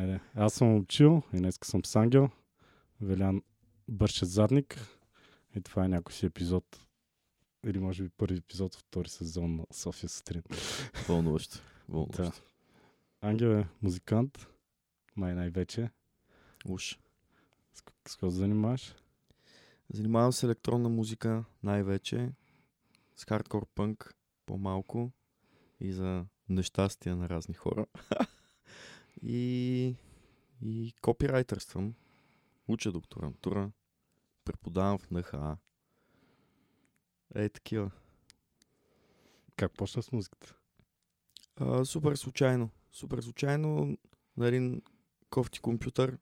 Айде. Аз съм учил и днес съм с Ангел. Велян бърше задник. И това е някой си епизод. Или може би първи епизод втори сезон на София сутрин. Вълнуващо. Вълнуващо. Да. Ангел е музикант. Май най-вече. Уж. С, с какво се занимаваш? Занимавам се електронна музика най-вече. С хардкор пънк по-малко. И за нещастия на разни хора. и, и копирайтърствам. Уча докторантура. Преподавам в НХА. Е, такива. Как почна с музиката? А, супер случайно. Супер случайно на един кофти компютър,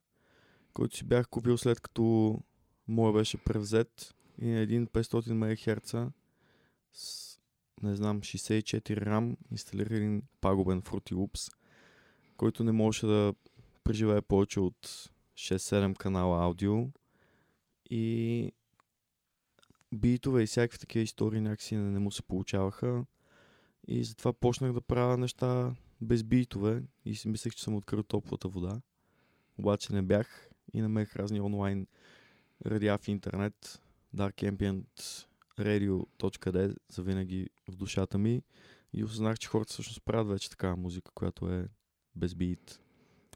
който си бях купил след като моя беше превзет и на един 500 МГц с, не знам, 64 RAM инсталира един пагубен Fruity Loops, който не можеше да преживее повече от 6-7 канала аудио и битове и всякакви такива истории някакси не, не му се получаваха. И затова почнах да правя неща без битове и си мислех, че съм открил топлата вода. Обаче не бях и намерих разни онлайн радиа в интернет. Dark Ambient Radio.d за винаги в душата ми и осъзнах, че хората всъщност правят вече такава музика, която е без бит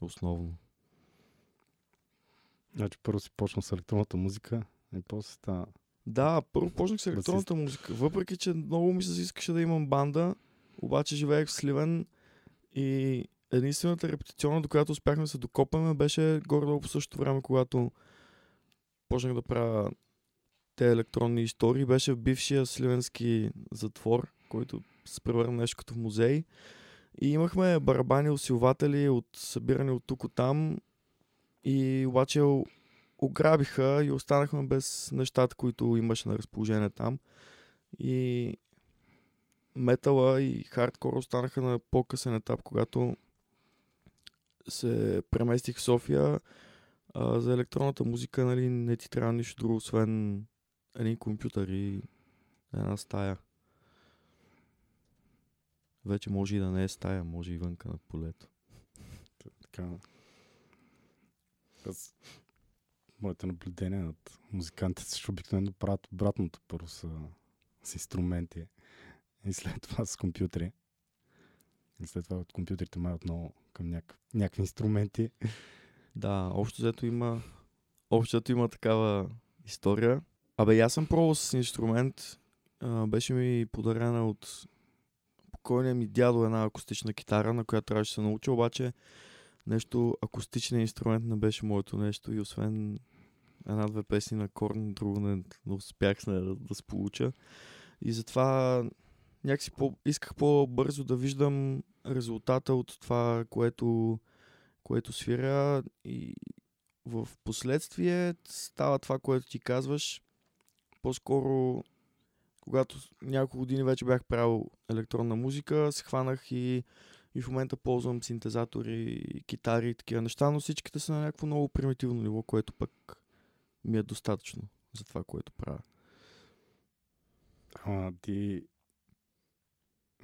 основно. Значи първо си почна с електронната музика и после стана... Да, първо почнах с електронната музика. Въпреки, че много ми се искаше да имам банда, обаче живеех в Сливен и единствената репетиционна, до която успяхме да се докопаме, беше горе-долу по същото време, когато почнах да правя те електронни истории. Беше в бившия сливенски затвор, който се превърна нещо като в музей. И имахме барабани усилватели от събирани от тук от там. И обаче ограбиха и останахме без нещата, които имаше на разположение там. И метала и хардкор останаха на по-късен етап, когато се преместих в София. А, за електронната музика нали, не ти трябва нищо друго, освен един компютър и една стая. Вече може и да не е стая, може и вънка на полето. Така. Аз... Моите наблюдения над музикантите също обикновено правят обратното. Първо са с инструменти и след това с компютри. И след това от компютрите май отново към няк... някакви инструменти. Да, общо взето има, общо взето има такава история. Абе, аз съм пробвал с инструмент. А, беше ми подарена от покойния ми дядо една акустична китара, на която трябваше да се науча, обаче нещо акустичен инструмент не беше моето нещо и освен една-две песни на Корн, друго не, не успях с нея да, да се получа. И затова някакси по, исках по-бързо да виждам резултата от това, което, което свиря и в последствие става това, което ти казваш. По-скоро, когато няколко години вече бях правил електронна музика, се хванах и, и в момента ползвам синтезатори, китари и такива неща, но всичките са на някакво много примитивно ниво, което пък ми е достатъчно за това, което правя. Ама ти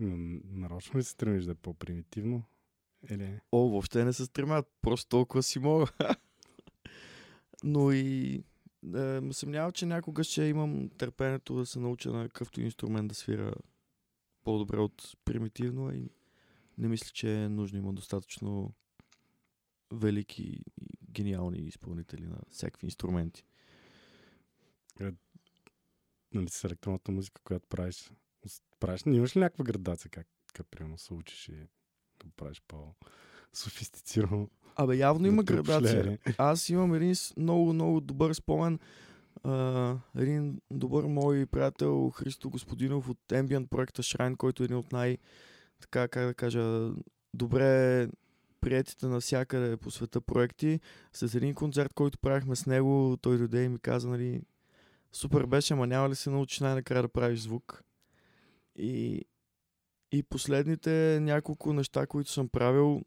нарочно ли се стремиш да е по-примитивно? Или... О, въобще не се стремят, просто толкова си мога. Но и е, ме съмнявам, че някога ще имам търпението да се науча на какъвто инструмент да свира по-добре от примитивно и не мисля, че е нужно. Има достатъчно велики и гениални изпълнители на всякакви инструменти. Е, нали, с електронната музика, която правиш, правиш, имаш ли някаква градация, как, как примерно се учиш и го правиш по-софистицирано? Абе, явно има градация. Аз имам един много, много добър спомен. Uh, един добър мой приятел Христо Господинов от Ambient проекта Shrine, който е един от най- така, как да кажа, добре приятите навсякъде по света проекти. С един концерт, който правихме с него, той дойде и ми каза, нали, супер беше, ама няма ли се научиш най-накрая да правиш звук? И, и последните няколко неща, които съм правил,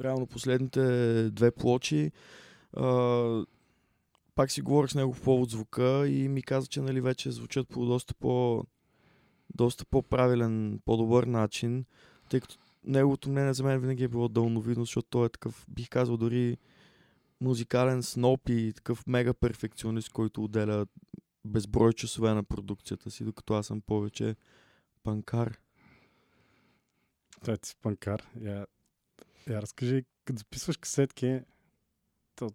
реално последните две плочи, а, пак си говорих с него по повод звука и ми каза, че нали, вече звучат по доста по доста по-правилен, по-добър начин, тъй като неговото мнение за мен винаги е било дълновидно, защото той е такъв, бих казал, дори музикален сноп и такъв мега перфекционист, който отделя безброй часове на продукцията си, докато аз съм повече панкар. Ти си панкар. Я, я разкажи, като записваш касетки, то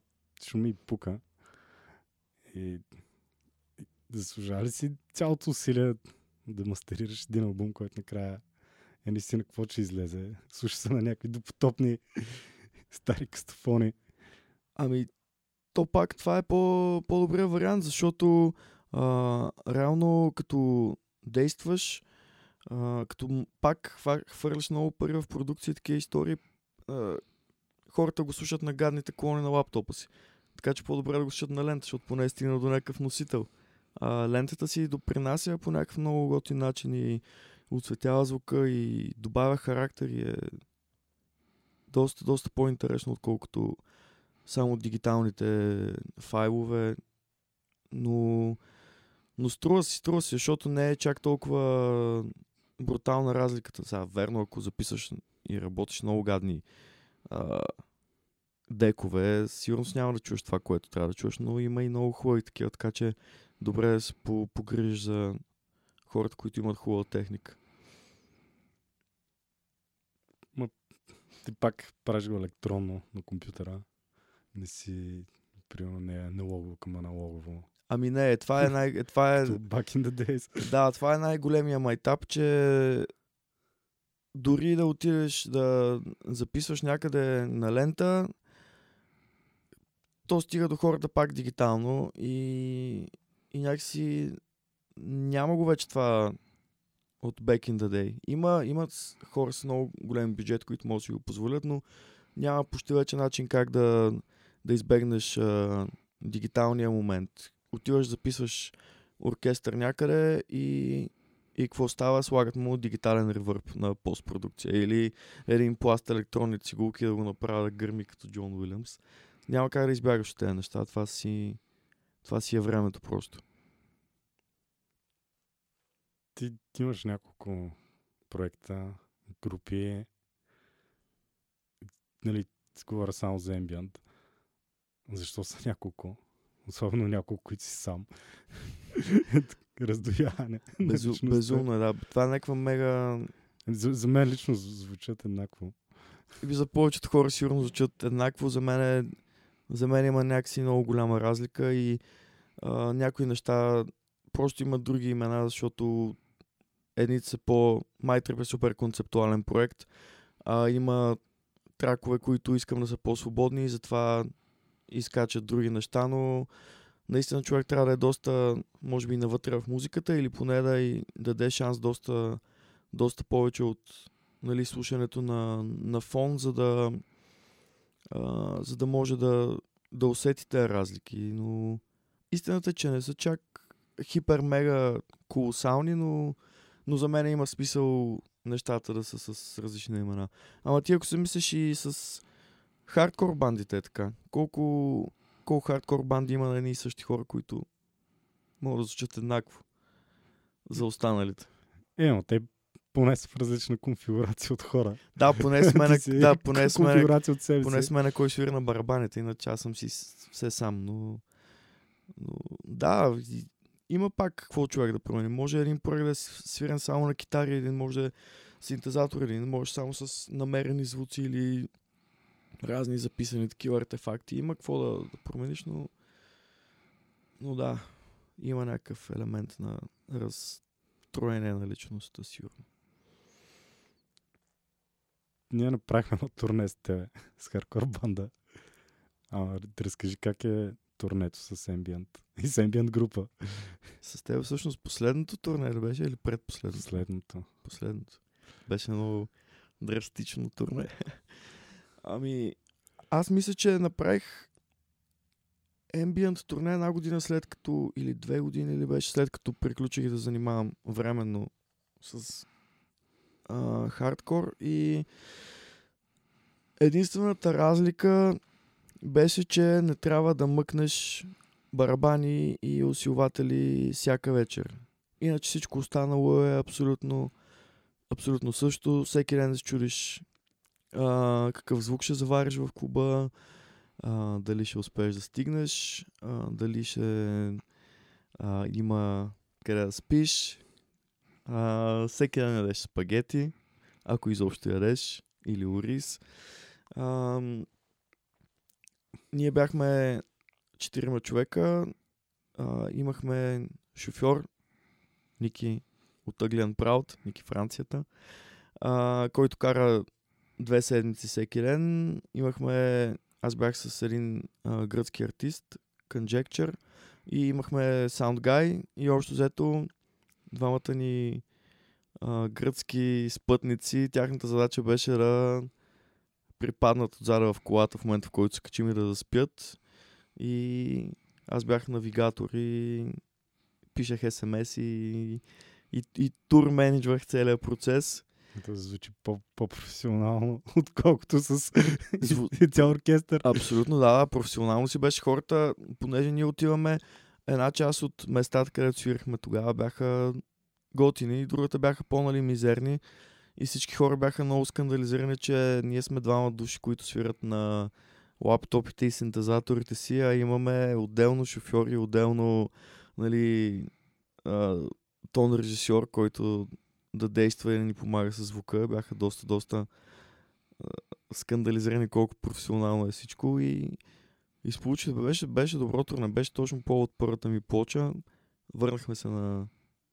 шуми и пука. И, и заслужава ли си цялото усилие да мастерираш един албум, който накрая е наистина какво ще излезе? Слуша се на някакви допотопни стари кастофони. Ами, то пак това е по, по-добрия вариант, защото а, реално като действаш, а, като пак хвърляш много пари в продукция такива истории, хората го слушат на гадните клони на лаптопа си. Така че по-добре да го слушат на лента, защото поне е стигна до някакъв носител. А, лентата си допринася по някакъв много готин начин и отсветява звука и добавя характер и е доста, доста по-интересно, отколкото само дигиталните файлове. Но, но струва си, струва си, защото не е чак толкова брутална разликата. Сега, верно, ако записаш и работиш много гадни а, декове, сигурно няма да чуеш това, което трябва да чуеш, но има и много хубави такива, така че добре да се погрижиш за хората, които имат хубава техника. Ма, ти пак правиш го електронно на компютъра. Не си, примерно, не е аналогово към аналогово. Ами не, това е най... Това е... Back in the days. Да, това е най-големия майтап, че дори да отидеш да записваш някъде на лента, то стига до хората пак дигитално и, и някакси няма го вече това от back in the day. Има, имат хора с много голям бюджет, които могат да си го позволят, но няма почти вече начин как да, да избегнеш а, дигиталния момент. Отиваш, записваш оркестър някъде и, и какво става? Слагат му дигитален ревърб на постпродукция или един пласт електронни цигулки да го направя да гърми като Джон Уилямс. Няма как да избягаш от тези неща. Това си, това си е времето просто. Ти, ти имаш няколко проекта, групи. Нали, говоря само за Ambient. Защо са няколко? Особено няколко, които си сам. Раздояване. Безу, безумно е, да. Това е някаква мега... За, за мен лично звучат еднакво. И за повечето хора сигурно звучат еднакво. За мен, е, за мен има някакси много голяма разлика и а, някои неща просто имат други имена, защото едните са по... Майтреп е супер концептуален проект. А, има тракове, които искам да са по-свободни и затова изкачат други неща, но наистина човек трябва да е доста, може би, навътре в музиката или поне да и даде шанс доста, доста повече от нали, слушането на, на фон, за да, а, за да може да, да усетите разлики. Но истината е, че не са чак хипер-мега колосални, но, но за мен има смисъл нещата да са с различни имена. Ама ти ако се мислиш и с хардкор бандите е така. Колко, колко хардкор банди има на едни и същи хора, които могат да звучат еднакво за останалите. Е, но те поне са в различна конфигурация от хора. Да, поне сме на, да, поне сме, конфигурация от себе поне си. сме на кой свири на барабаните, иначе аз съм си все сам, но, но да, има пак какво човек да промени. Може един проект да е свирен само на китари, един може е синтезатор, един може само с намерени звуци или разни записани такива артефакти. Има какво да, да промениш, но, но да, има някакъв елемент на разстроение на личността, сигурно. Ние направихме едно турне с тебе, с Хардкор банда. А, да разкажи как е турнето с Ambient и с Ambient група. С теб всъщност последното турне ли беше или предпоследното? Последното. Последното. Беше много драстично турне. Ами, аз мисля, че направих Ambient турне една година след като, или две години, или беше след като приключих да занимавам временно с а, хардкор и единствената разлика беше, че не трябва да мъкнеш барабани и усилватели всяка вечер. Иначе всичко останало е абсолютно абсолютно също. Всеки ден да се чудиш а, какъв звук ще завариш в клуба, а, дали ще успееш да стигнеш, а, дали ще а, има къде да спиш. А, всеки ден ядеш спагети, ако изобщо ядеш, или ориз. А, ние бяхме четирима човека, а, имахме шофьор, Ники от Ugly Proud, Ники Францията, а, който кара две седмици всеки ден. Имахме, аз бях с един а, гръцки артист, Conjecture, и имахме Sound Guy и общо взето двамата ни а, гръцки спътници, тяхната задача беше да припаднат отзада в колата в момента, в който се качим и да заспят. И аз бях навигатор и пишех смс и, и, и тур менеджвах целият процес. Това звучи по- по-професионално, отколкото с Зву... цял оркестър. Абсолютно, да. Професионално си беше хората, понеже ние отиваме една част от местата, където свирахме тогава, бяха готини, и другата бяха по-нали мизерни. И всички хора бяха много скандализирани, че ние сме двама души, които свират на лаптопите и синтезаторите си, а имаме отделно шофьори, отделно нали, а, тон режисьор, който да действа и да ни помага с звука. Бяха доста, доста скандализирани колко професионално е всичко и, и беше, беше добро турне, беше точно по от първата ми плоча. Върнахме се на,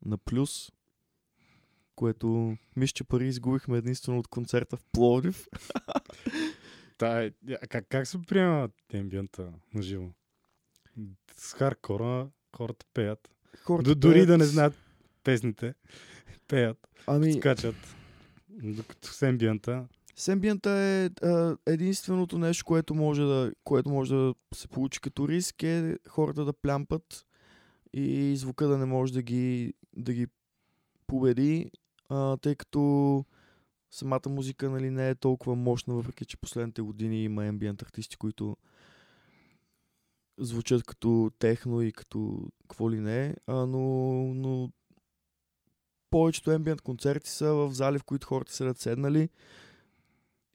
на плюс, което мисля, че пари изгубихме единствено от концерта в Пловдив. Та, е, как, как се приема ембиента на живо? С хардкора хората пеят. Хората Д- дори пеят. да не знаят песните, пеят, Ами, скачат. Докато с ембиента, Сембиента е а, единственото нещо, което може, да, което може да се получи като риск е хората да плямпат и звука да не може да ги, да ги победи, а, тъй като самата музика нали, не е толкова мощна, въпреки че последните години има ембиент артисти, които звучат като техно и като какво ли не, а, но, но повечето ембиент концерти са в зали, в които хората седят седнали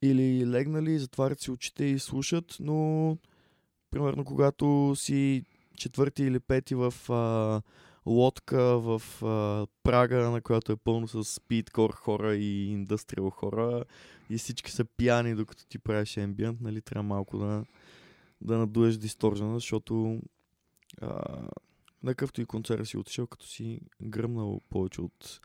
или легнали, затварят си очите и слушат, но примерно когато си четвърти или пети в а, лодка в а, Прага, на която е пълно с спидкор хора и индустриал хора и всички са пияни докато ти правиш ембиент, нали, трябва малко да, да надуеш дисторжена, защото а, на какъвто и концерт си отишъл, като си гръмнал повече от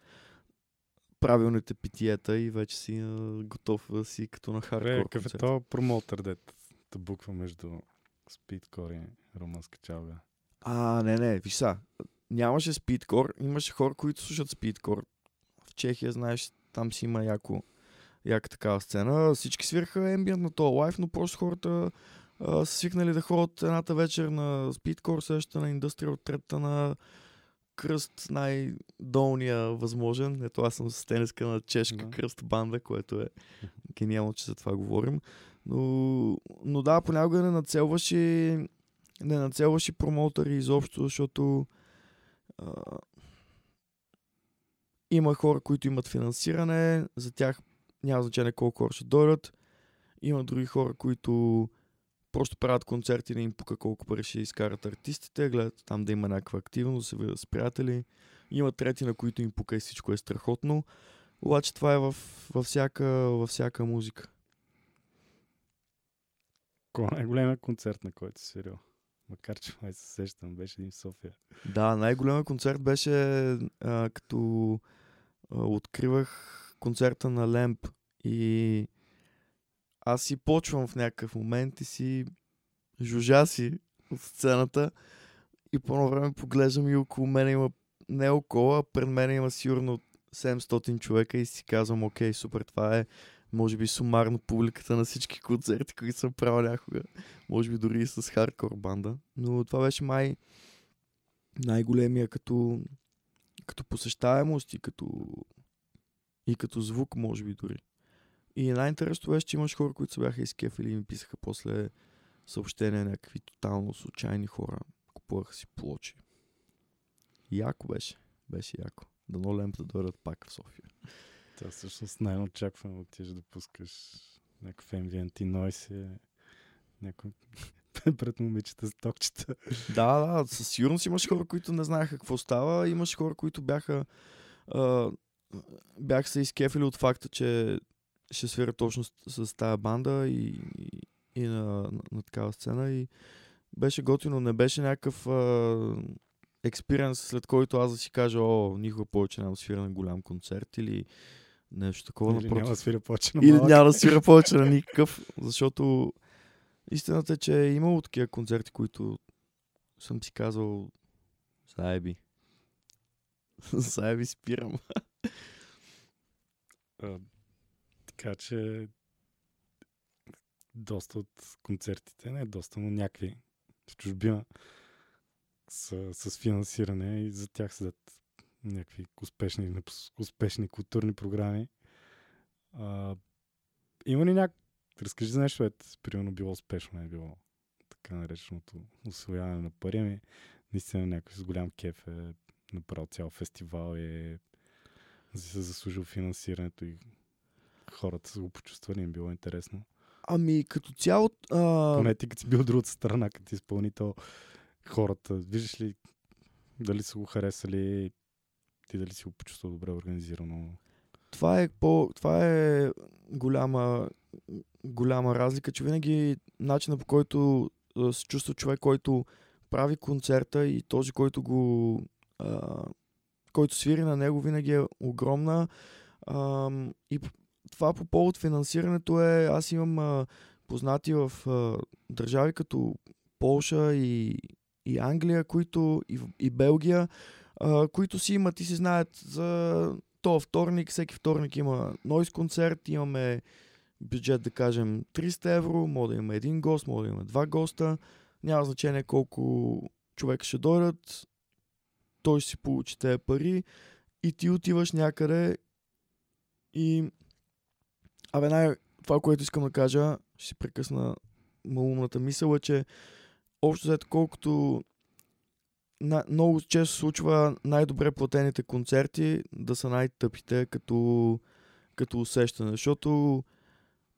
правилните питиета и вече си а, готов да си като на хардкор какъв е концерт. то промоутър, дет да буква между спидкор и румънска чалга. А, не, не, виж са. Нямаше спидкор, имаше хора, които слушат спидкор. В Чехия, знаеш, там си има яко, яка такава сцена. Всички свираха ембиент на този лайф, но просто хората а, са свикнали да ходят едната вечер на спидкор, следващата на индустриал, третата на кръст най-долния възможен. Ето аз съм с тениска на чешка Да. кръст банда, което е гениално, че за това говорим. Но, но да, понякога не нацелваш и не нацелваш и промоутъри изобщо, защото а, има хора, които имат финансиране, за тях няма значение колко хора ще дойдат. Има други хора, които просто правят концерти, не им пука колко пари ще изкарат артистите, гледат там да има някаква активност, се видят с приятели. Има трети, на които им пука и всичко е страхотно. Обаче това е във, във, всяка, във всяка музика. Кой е най-големият концерт, на който си свирил? Макар, че май се сещам, беше един в София. Да, най-големият концерт беше а, като а, откривах концерта на Лемп и аз си почвам в някакъв момент и си жужаси от сцената и по едно време поглеждам и около мен има не около, а пред мен има сигурно 700 човека и си казвам, окей, супер, това е може би сумарно публиката на всички концерти, които съм правил някога. Може би дори и с хардкор банда. Но това беше май най-големия като, като посещаемост и като, и като звук, може би дори. И най-интересното беше, че имаш хора, които се бяха изкефили и ми писаха после съобщения някакви тотално случайни хора. Купуваха си плочи. Яко беше. Беше яко. Дано лемп да дойдат пак в София. Това всъщност най-очаквано отидеш да пускаш някакъв MVNT Noise някой пред момичета с токчета. Да, да, със сигурност имаш хора, които не знаеха какво става. Имаш хора, които бяха а, бяха се изкефили от факта, че ще свира точно с, с тая банда и, и, и на, на, на такава сцена. И беше готино, не беше някакъв експириенс, след който аз да си кажа, о, никога повече няма да свира на голям концерт или нещо такова. Или напротив. няма да свиря повече на Или малък. няма да свира повече на никакъв, защото истината е, че е имало такива концерти, които съм си казал, заеби. заеби спирам. Така че доста от концертите, не доста, но някакви в чужбина са с финансиране и за тях седят някакви успешни, успешни културни програми. А, има ли някак... Разкажи за нещо, което примерно било успешно, не е било така нареченото освояване на пари. Ами, наистина някой с голям кеф е направил цял фестивал и е се заслужил финансирането и хората са го почувствали, им било интересно. Ами, като цяло... А... Поне ти като си бил от другата страна, като изпълнител, хората, виждаш ли дали са го харесали, ти дали си го почувствал добре организирано. това е, по, това е голяма, голяма разлика, че винаги начинът по който се чувства човек, който прави концерта и този, който го а, който свири на него, винаги е огромна. А, и това по повод финансирането е, аз имам а, познати в а, държави като Полша и, и Англия, които и, и Белгия, а, които си имат и си знаят за то. Вторник, всеки вторник има нойс концерт, имаме бюджет да кажем 300 евро, може да има един гост, може да има два госта, няма значение колко човека ще дойдат, той ще си получи тези пари и ти отиваш някъде и Абе, най- това, което искам да кажа, ще си прекъсна малумната мисъл е, че общо взето колкото на, много често случва най-добре платените концерти да са най-тъпите като, като усещане, защото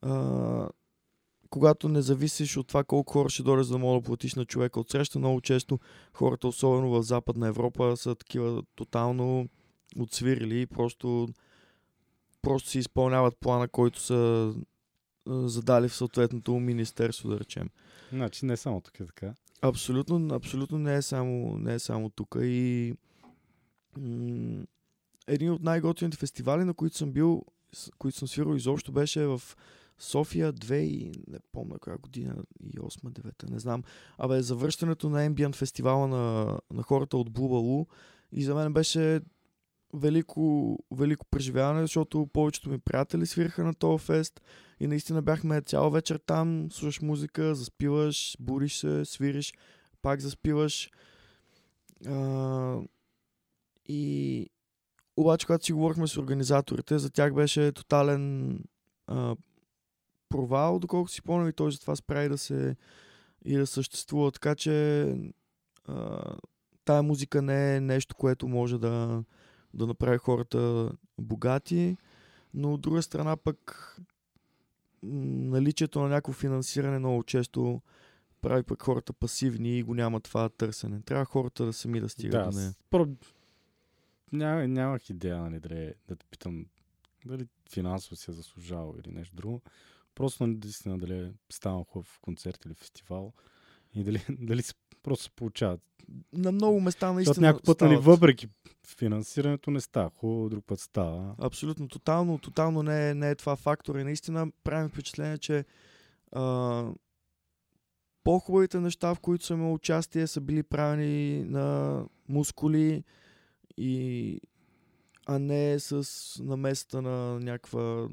а, когато не зависиш от това колко хора ще дойдат, за да мога да платиш на човека от среща, много често хората, особено в Западна Европа, са такива тотално отсвирили и просто, просто си изпълняват плана, който са задали в съответното министерство, да речем. Значи не само тук е така. Абсолютно, абсолютно не е само, не е само тук. И м- един от най-готините фестивали, на които съм бил, които съм свирил изобщо, беше в София 2 и не помня коя година, и 8-9, не знам. Абе, завръщането на Ambient фестивала на, на хората от Бубалу и за мен беше велико, велико преживяване, защото повечето ми приятели свираха на този фест и наистина бяхме цяла вечер там, слушаш музика, заспиваш, буриш се, свириш, пак заспиваш. А, и обаче, когато си говорихме с организаторите, за тях беше тотален а, провал, доколко си помням и той затова спря и да се и да съществува. Така че а, тая музика не е нещо, което може да, да направи хората богати, но от друга страна пък наличието на някакво финансиране много често прави пък хората пасивни и го няма това търсене. Трябва хората да сами да стигат Да, до нея. про... Няма, нямах идея, нали, дали, да те питам дали финансово си е заслужавал или нещо друго. Просто наистина дали станал хубав концерт или фестивал и дали, дали се, просто се получават. На много места Защото наистина някой път, нали, въпреки финансирането не става хубаво, друг път става. Абсолютно, тотално, тотално не е, не е това фактор и наистина правим впечатление, че а, по-хубавите неща, в които съм имал участие, са били правени на мускули и а не с наместа на някаква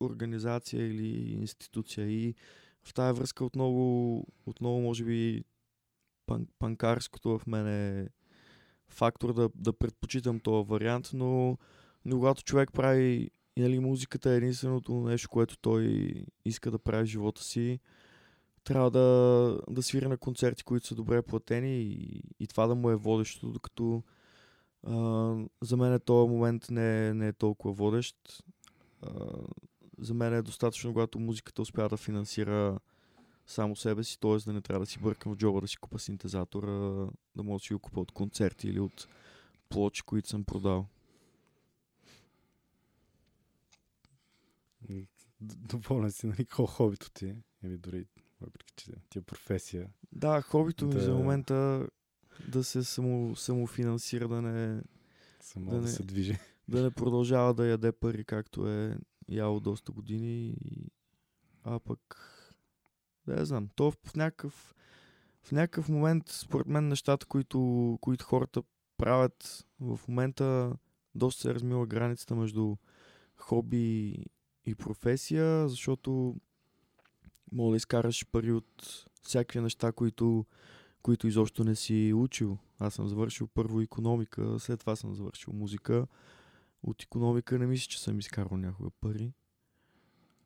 организация или институция. И в тази връзка отново, отново може би пан, панкарското в мен е фактор да, да предпочитам този вариант, но, но когато човек прави нали, музиката е единственото нещо, което той иска да прави в живота си, трябва да, да свири на концерти, които са добре платени и, и това да му е водещото, докато а, за мен този момент не е, не е толкова водещ. а, за мен е достатъчно, когато музиката успя да финансира само себе си, т.е. да не трябва да си бъркам в джоба да си купа синтезатор, а да мога да си го купа от концерти или от плочи, които съм продал. Д- Доволен си, нали, какво хобито ти е. Или дори, въпреки че ти е професия. Да, хобито ми Да. за момента да се само, самофинансира, да не, Само Да да, не- се движи. да не продължава да яде пари, както е яло доста години. А пък, да я знам, то в, някакъв в някакъв момент, според мен, нещата, които, които хората правят в момента, доста се размила границата между хоби и професия, защото мога да изкараш пари от всякакви неща, които, които изобщо не си учил. Аз съм завършил първо економика, след това съм завършил музика. От економика не мисля, че съм изкарал някога пари.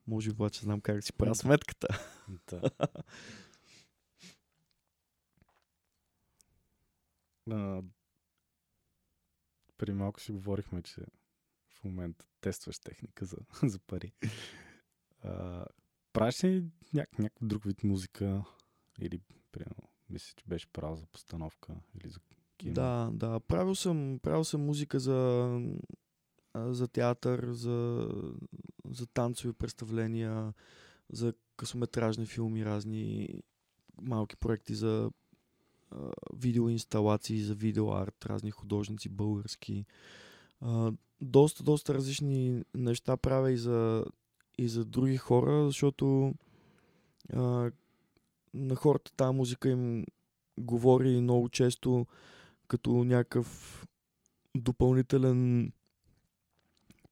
Може обаче знам как да си правя сметката. Да. А, преди малко си говорихме, че в момента тестваш техника за, за пари. А, правиш ли няк- някакъв друг вид музика? Или, примерно, мисля, че беше правил за постановка или за кино? Да, да. Правил съм, правил съм музика за, за театър, за, за танцови представления, за късометражни филми, разни малки проекти за а, видеоинсталации, за видеоарт, разни художници български. А, доста, доста различни неща правя и за, и за други хора, защото а, на хората тази музика им говори много често като някакъв допълнителен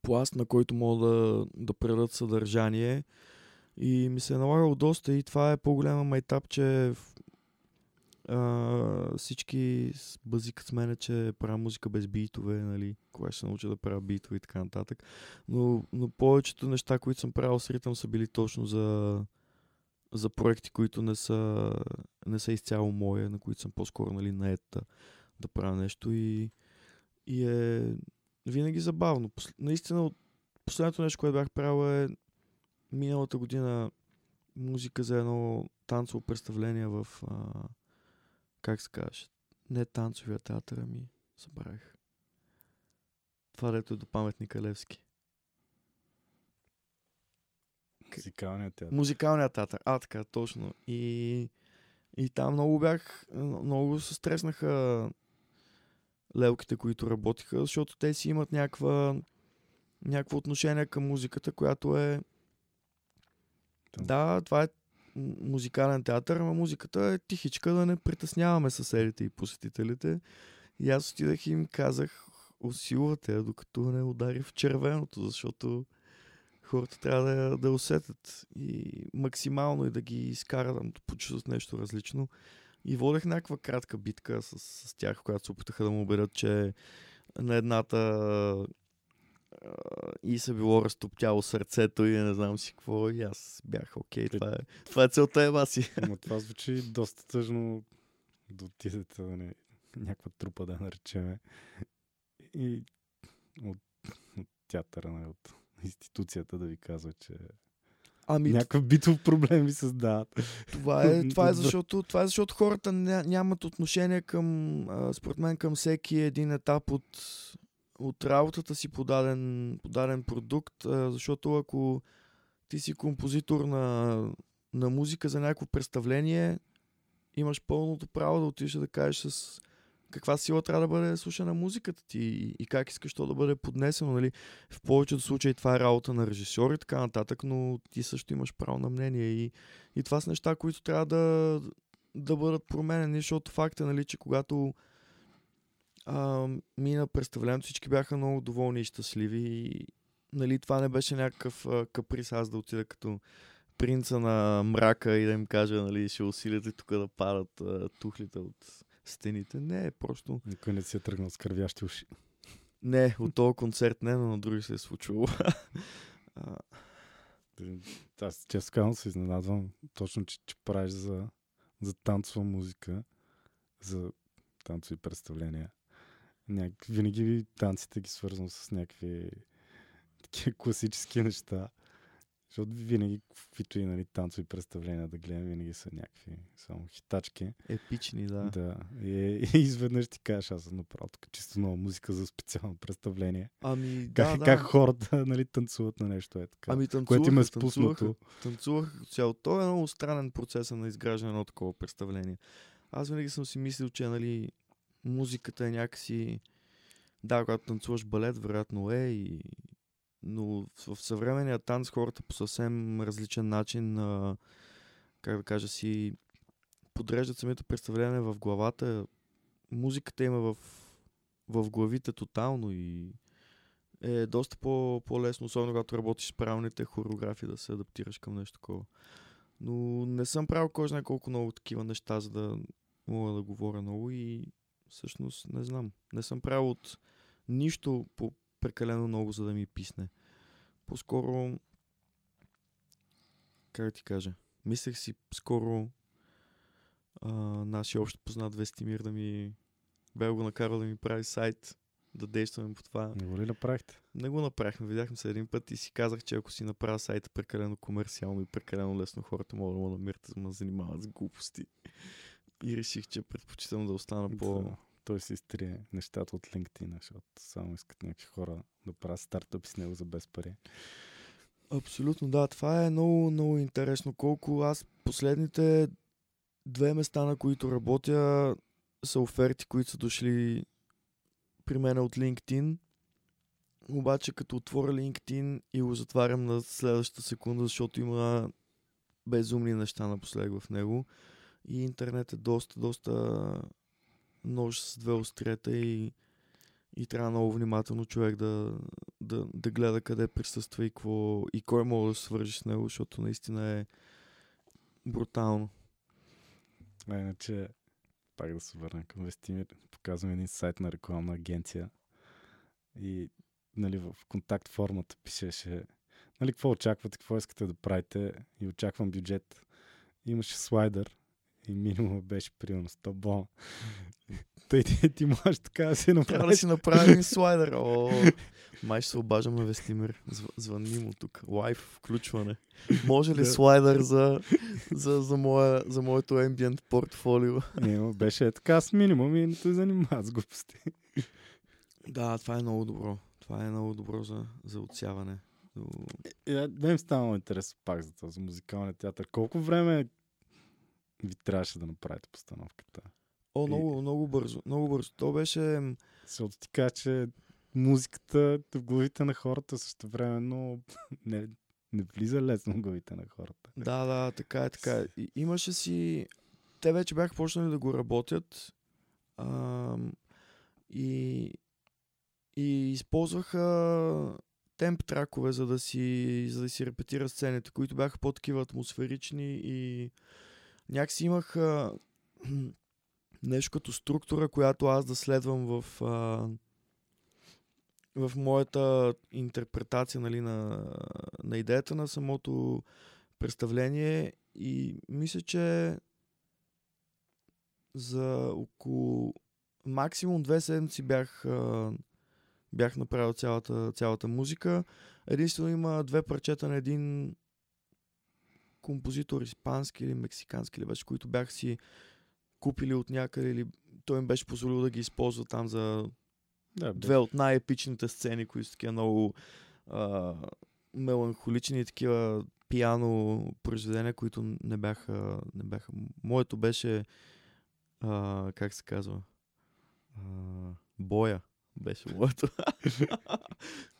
пласт, на който могат да, да предадат съдържание. И ми се е налагало доста и това е по-голяма майтап, че а, всички базикат с мене, че правя музика без битове, нали, кога ще се науча да правя битове и така нататък. Но, но повечето неща, които съм правил с ритъм са били точно за, за проекти, които не са, не са изцяло мои, на които съм по-скоро нали, наед да, да правя нещо и, и е винаги забавно. Пос- Наистина, от- последното нещо, което бях правил е миналата година музика за едно танцово представление в а, как се казваш, не танцовия театър, ами забравих. Това дето е до паметника Левски. Музикалният театър. Музикалният театър. А, така, точно. И, и там много бях, много се стреснаха лелките, които работиха, защото те си имат някаква, някакво отношение към музиката, която е... Да. Да, това е музикален театър, ама музиката е тихичка, да не притесняваме съседите и посетителите. И аз отидах и им казах, усилвате, докато не удари в червеното, защото хората трябва да, да усетят и максимално и да ги изкара да почувстват нещо различно. И водех някаква кратка битка с, с тях, която се опитаха да му убедят, че на едната и се било разтоптяло сърцето и не знам си какво. И аз бях, окей, това е, това е целта е си. Ама това звучи доста тъжно да отидете да не, някаква трупа да наречеме. И от, от театъра, нали, от институцията да ви казва, че Ами, някакъв битов проблем ви създават. Това е, това е, защото, това е защото хората ня, нямат отношение към, според мен, към всеки един етап от, от работата си по даден, по даден продукт, защото ако ти си композитор на, на музика за някакво представление, имаш пълното право да отидеш да кажеш с каква сила трябва да бъде слушана музиката ти и, и как искаш то да бъде поднесено. Нали? В повечето случаи това е работа на режисьор и така нататък, но ти също имаш право на мнение и, и това са неща, които трябва да, да бъдат променени, защото факт е, нали, че когато а, мина представлението, всички бяха много доволни и щастливи и нали, това не беше някакъв а, каприз аз да отида като принца на мрака и да им кажа, нали, ще усилите тук да падат а, тухлите от стените. Не, просто Никой не си е тръгнал с кървящи уши. не, от този концерт не, но на други се е случвало. А, Аз често казвам се изненадвам точно, че, че правиш за, за танцова музика, за танцови представления. Няк... Винаги ви танците ги свързвам с някакви такива класически неща. Защото винаги, каквито и нали, танцови представления да гледам, винаги са някакви само хитачки. Епични, да. Да. И, и изведнъж ти кажеш, аз съм направил тук чисто нова музика за специално представление. Ами, Как, да, да. как хората нали, танцуват на нещо е така. Ами което им е спуснато. танцуваха като цяло. То е много странен процес на изграждане на такова представление. Аз винаги съм си мислил, че нали, музиката е някакси... Да, когато танцуваш балет, вероятно е, и... но в съвременния танц хората по съвсем различен начин, а, как да кажа си, подреждат самите представления в главата. Музиката има в, в главите тотално и е доста по- по-лесно, особено когато работиш с правилните хореографии, да се адаптираш към нещо такова. Но не съм правил кой знае колко много такива неща, за да мога да говоря много и всъщност не знам. Не съм правил от нищо по прекалено много, за да ми писне. По-скоро, как да ти кажа, мислех си скоро а, нашия общ познат Вестимир да ми бе го накарал да ми прави сайт, да действаме по това. Не го ли направихте? Не го направихме, видяхме се един път и си казах, че ако си направя сайта прекалено комерциално и прекалено лесно, хората могат да ме намерят, за да ме занимават с глупости. И реших, че предпочитам да остана по... Да. Той си изтрие нещата от LinkedIn, защото само искат някакви хора да правят стартъпи с него за без пари. Абсолютно, да. Това е много, много интересно. Колко аз последните две места, на които работя, са оферти, които са дошли при мен от LinkedIn. Обаче като отворя LinkedIn и го затварям на следващата секунда, защото има безумни неща напоследък в него. И интернет е доста, доста нож с две острията и, и трябва много внимателно човек да, да, да гледа къде присъства и, какво, и кой може да свържи с него, защото наистина е брутално. А иначе, пак да се върна към Вестимир, показвам един сайт на рекламна агенция и нали, в контакт формата пишеше нали, какво очаквате, какво искате да правите и очаквам бюджет. Имаше слайдър и минимум беше примерно 100 бона. Тъй ти, ти можеш така да си Трябва да направиш. си направим слайдер. О, май ще се обаждам на Вестимир. Зв- Звъни му тук. Лайв включване. Може ли слайдер за, за, за, моя, за моето ambient портфолио? Не, беше е така с минимум и не те занимават с глупости. Да, това е много добро. Това е много добро за, за отсяване. И, а, Да им става много интересно пак за този музикалния театър. Колко време ви трябваше да направите постановката? О, И- много, много бързо. Много бързо. То беше... Защото ти кажа, че музиката в главите на хората също времено не, не влиза лесно в главите на хората. Да, да, така е, така е. И, имаше си... Те вече бяха почнали да го работят ам, и, и използваха темп тракове, за да си, за да си репетират сцените, които бяха по-такива атмосферични и някакси имаха нещо като структура, която аз да следвам в, а, в моята интерпретация нали, на, на идеята на самото представление и мисля, че за около максимум две седмици бях, а, бях направил цялата, цялата музика. Единствено има две парчета на един композитор, испански или мексикански ли беше, които бях си купили от някъде или той им беше позволил да ги използва там за Да, две от най-епичните сцени, които са такива много а, меланхолични и такива пиано произведения, които не бяха, не бяха. Моето беше а, как се казва? А, боя беше моето.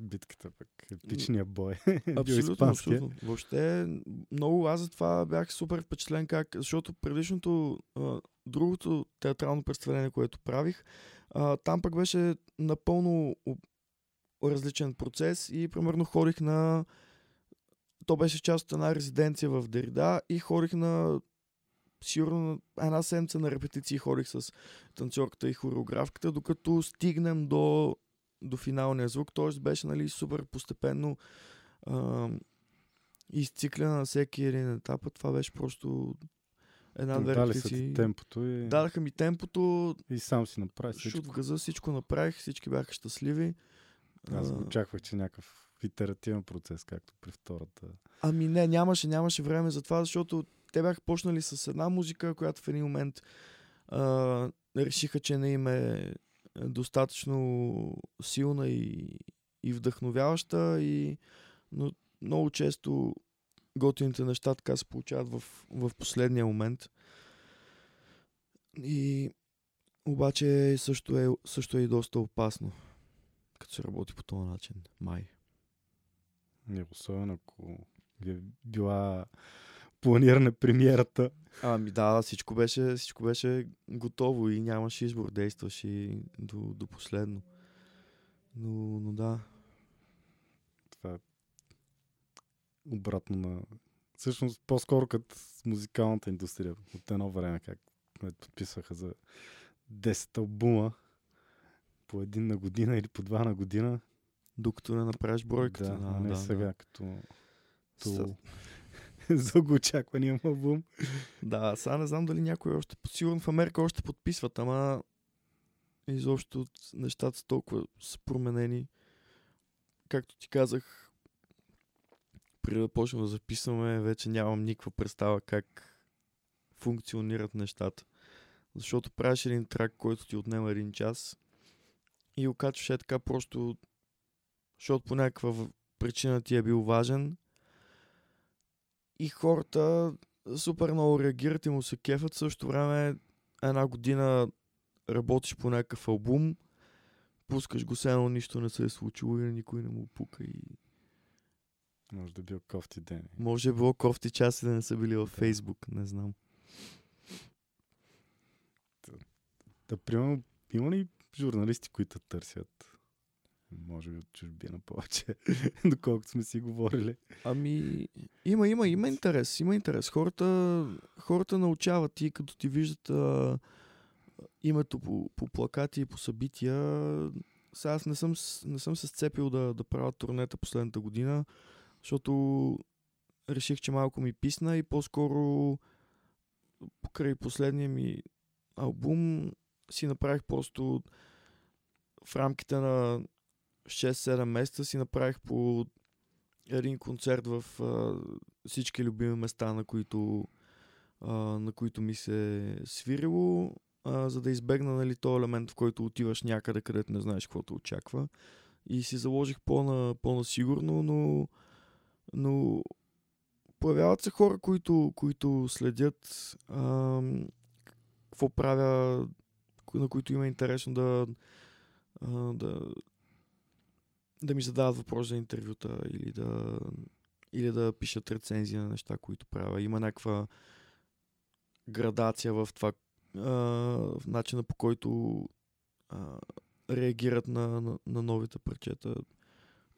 Битката пък, епичния бой. Абсолютно, абсолютно. Въобще, много аз за това бях супер впечатлен как, защото предишното, а, другото театрално представление, което правих, а, там пък беше напълно различен процес и примерно ходих на то беше част от една резиденция в Дерида и ходих на сигурно на една седмица на репетиции ходих с танцорката и хореографката, докато стигнем до, до финалния звук. Т.е. беше нали, супер постепенно а, изциклена на всеки един етап. Това беше просто една-две репетиции. темпото и, Дадаха ми темпото, и сам си направи шут всичко. в газа, всичко направих, всички бяха щастливи. Аз А, очаквах, че някакъв итеративен процес, както при втората. Ами не, нямаше, нямаше време за това, защото те бяха почнали с една музика, която в един момент а, решиха, че не им е достатъчно силна и, и вдъхновяваща, и, но много често готините неща така се получават в, в последния момент. И обаче също е, също е и доста опасно, като се работи по този начин. Май. Не, особено ако е била планирана премиерата. Ами да, всичко беше, всичко беше готово и нямаше избор, действаш и до, до последно. Но, но да. Това е обратно на... Всъщност, по-скоро като музикалната индустрия. От едно време, как ме подписваха за 10 албума по един на година или по два на година. Докато не направиш бройката. да, Да, а не да, сега, Да. като... Като за го очаквания албум. да, сега не знам дали някой още... Сигурно в Америка още подписват, ама изобщо нещата са толкова са променени. Както ти казах, преди да почнем да записваме, вече нямам никаква представа как функционират нещата. Защото правиш един трак, който ти отнема един час и го е така просто, защото по някаква причина ти е бил важен и хората супер много реагират и му се кефят. В същото време една година работиш по някакъв албум, пускаш го, все едно нищо не се е случило и никой не му пука. И Може да бил кофти ден. може е било кофти часи да не са били във Да. Фейсбук, не знам. Да, примерно, има ли журналисти, които търсят? Може би от чужбина повече, доколкото сме си говорили. Ами, има, има, има интерес. Има интерес. Хората, хората научават и като ти виждат а, името по, по плакати и по събития. Сега аз не съм, не съм се сцепил да, да правя турнета последната година, защото реших, че малко ми писна и по-скоро покрай последния ми албум си направих просто в рамките на 6-7 месеца си направих по един концерт в а, всички любими места, на които, а, на които ми се е свирило, а, за да избегна нали, този елемент, в който отиваш някъде, където не знаеш какво те очаква. И си заложих по-на, по-насигурно, но, но появяват се хора, които, които следят а, какво правя, на които има интересно да, а, да, да ми задават въпрос за интервюта или да, или да пишат рецензии на неща, които правя. Има някаква градация в това, а, в начина по който а, реагират на, на, на новите парчета.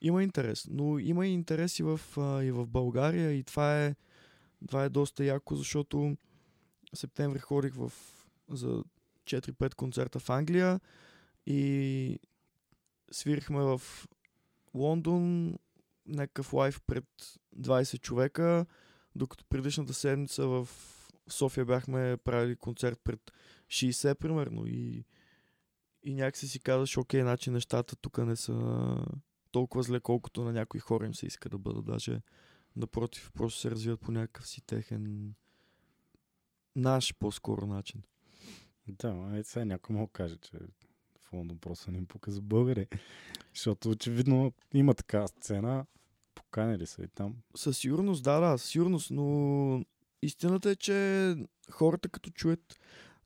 Има интерес, но има и интерес и в, а, и в България и това е, това е доста яко, защото септември ходих в, за 4-5 концерта в Англия и свирихме в Лондон, някакъв лайф пред 20 човека, докато предишната седмица в София бяхме правили концерт пред 60 примерно и, и някакси си казваш, окей, значи нещата тук не са толкова зле, колкото на някои хора им се иска да бъдат. Даже напротив, просто се развиват по някакъв си техен наш по-скоро начин. Да, сега някой мога каже, че в Лондон просто не им пука за българи. Защото очевидно има така сцена, поканили са и там. Със сигурност, да, да, със сигурност, но истината е, че хората като чуят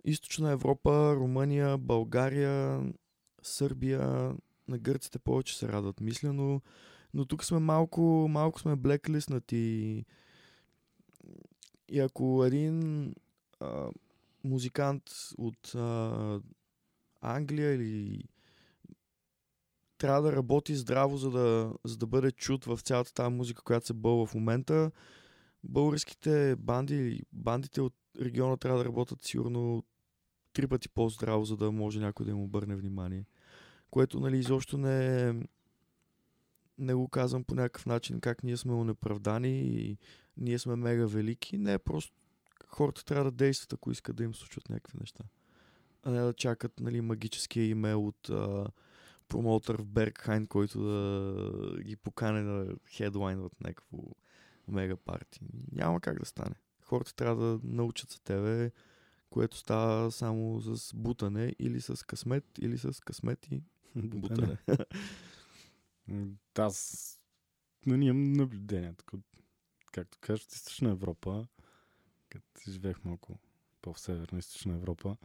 Източна Европа, Румъния, България, Сърбия, на гърците повече се радват, мисля, но, но тук сме малко, малко сме блеклиснати. И ако един а, музикант от а, Англия или трябва да работи здраво, за да, за да бъде чут в цялата тази музика, която се бълва в момента. Българските банди, бандите от региона трябва да работят сигурно три пъти по-здраво, за да може някой да им обърне внимание. Което, нали, изобщо не, не го казвам по някакъв начин, как ние сме унеправдани и ние сме мега велики. Не, просто хората трябва да действат, ако искат да им случват някакви неща. А не да чакат, нали, магическия имейл от а, промоутър в Бергхайн, който да ги покане да хедлайнват някакво мега парти. Няма как да стане. Хората трябва да научат за тебе, което става само с бутане или с късмет, или с късмет и бутане. Аз но ние имам наблюдение. Така, както от източна Европа, като живеех малко по-северна източна Европа,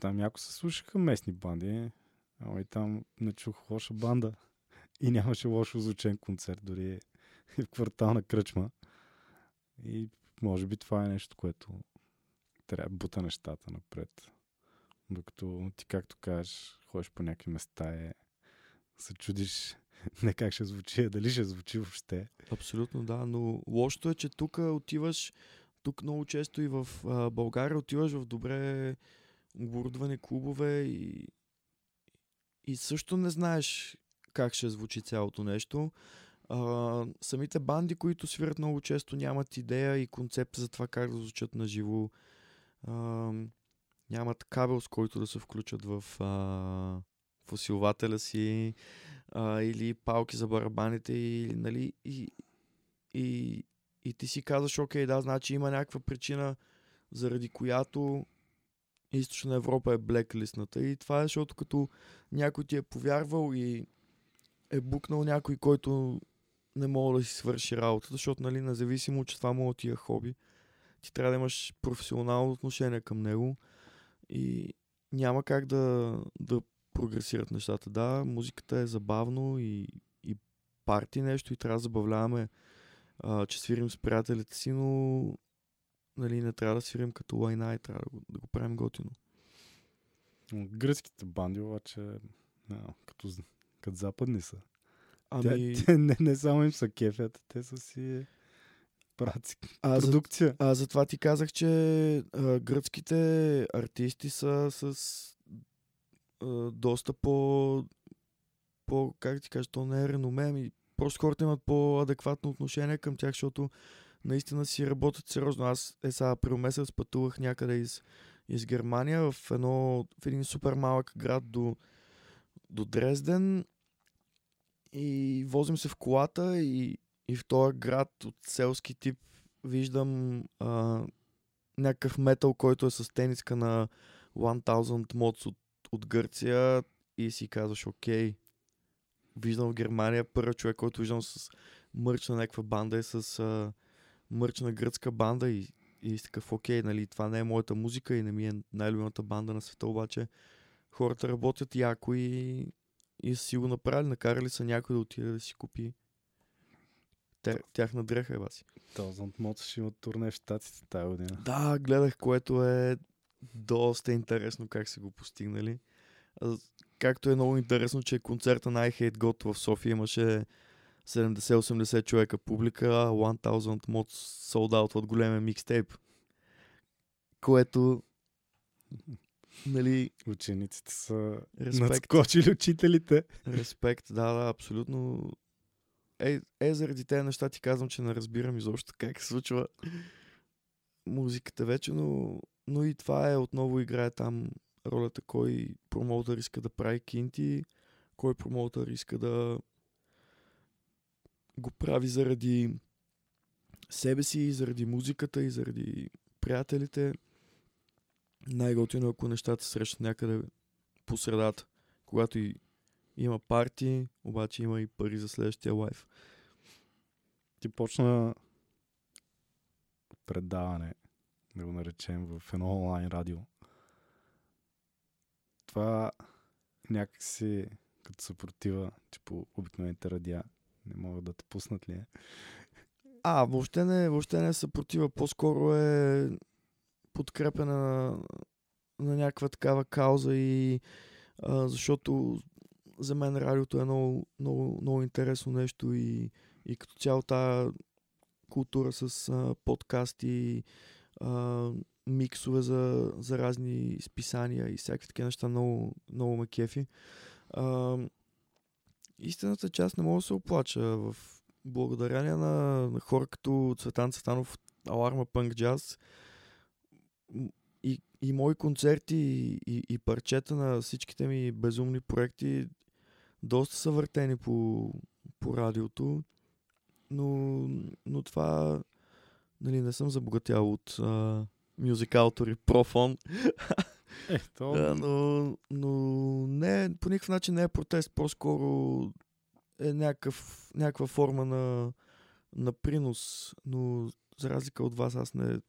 там яко се слушаха местни банди, ама и там не чух лоша банда. И нямаше лошо звучен концерт, дори в квартална кръчма. И може би това е нещо, което трябва да бута нещата напред. Докато ти, както кажеш, ходиш по някакви места и се чудиш не как ще звучи, а дали ще звучи въобще. Абсолютно да, но лошото е, че тук отиваш, тук много често и в България отиваш в добре оборудвани клубове и, и също не знаеш как ще звучи цялото нещо. А, самите банди, които свират много често, нямат идея и концепт за това как да звучат на живо. Нямат кабел, с който да се включат в, а, в си а, или палки за барабаните и, нали, и, и, и ти си казваш, окей, да, значи има някаква причина, заради която Източна Европа е блеклистната. И това е, защото като някой ти е повярвал и е букнал някой, който не мога да си свърши работата, защото, нали, независимо, че това да ти е хоби, ти трябва да имаш професионално отношение към него и няма как да, да прогресират нещата. Да, музиката е забавно и, и парти нещо и трябва да забавляваме, а, че свирим с приятелите си, но нали, не трябва да свирим като лайна и трябва да го, да го правим готино. Но Гръцките банди обаче, а, като, като западни са. Ами, Те, те не, не само им са кефят, те са си правят си а, за, продукция. а затова ти казах, че а, гръцките артисти са с а, доста по, по, как ти кажа, то не е реноме, ами просто хората имат по-адекватно отношение към тях, защото наистина си работят сериозно. Аз е сега април месец пътувах някъде из, из Германия в, едно, в един супер малък град до, до Дрезден и возим се в колата и, и в този град от селски тип виждам а, някакъв метал, който е с тениска на 1000 Mods от, от Гърция и си казваш, окей, виждам в Германия първият човек, който виждам с мърч на някаква банда е с а, мърч на гръцка банда и, и си такъв, окей, нали, това не е моята музика и не ми е най-любимата банда на света, обаче хората работят яко и, и си го направили, накарали са някой да отиде да си купи тя, тяхна дреха, еба си. Thousand Mods ще имат турне в Штатите тази година. Да, гледах, което е доста интересно как са го постигнали. Както е много интересно, че концерта на I Hate God в София имаше 70-80 човека публика, а 1000 Mods sold out от големия микстейп. Което нали, Учениците са респект, надскочили учителите. респект, да, да, абсолютно. Е, е, заради тези неща ти казвам, че не разбирам изобщо как се случва музиката вече, но, но и това е отново играе там ролята кой промоутър иска да прави кинти, кой промоутър иска да го прави заради себе си, заради музиката и заради приятелите. Най-готино е, ако нещата срещат някъде по средата, когато и има парти, обаче има и пари за следващия лайф. Ти почна предаване, да го наречем, в едно онлайн радио. Това някакси като съпротива, че по обикновените радиа не могат да те пуснат ли е? А, въобще не, въобще не е съпротива, по-скоро е подкрепена на, на някаква такава кауза и а, защото за мен радиото е много, много, много интересно нещо и, и като цяло тази култура с а, подкасти, а, миксове за, за разни списания и всякакви такива неща много, много ме кефи. А, истината е, аз не мога да се оплача в благодарение на, хора като Цветан Цветанов, Аларма Пънк Джаз и и мои концерти и, и, и парчета на всичките ми безумни проекти доста са въртени по, по радиото, но, но това нали, не съм забогатял от мюзикалтори профон. Е, то... Да, но, но не, по никакъв начин не е протест, по-скоро е някакъв, някаква форма на, на принос, но за разлика от вас аз не,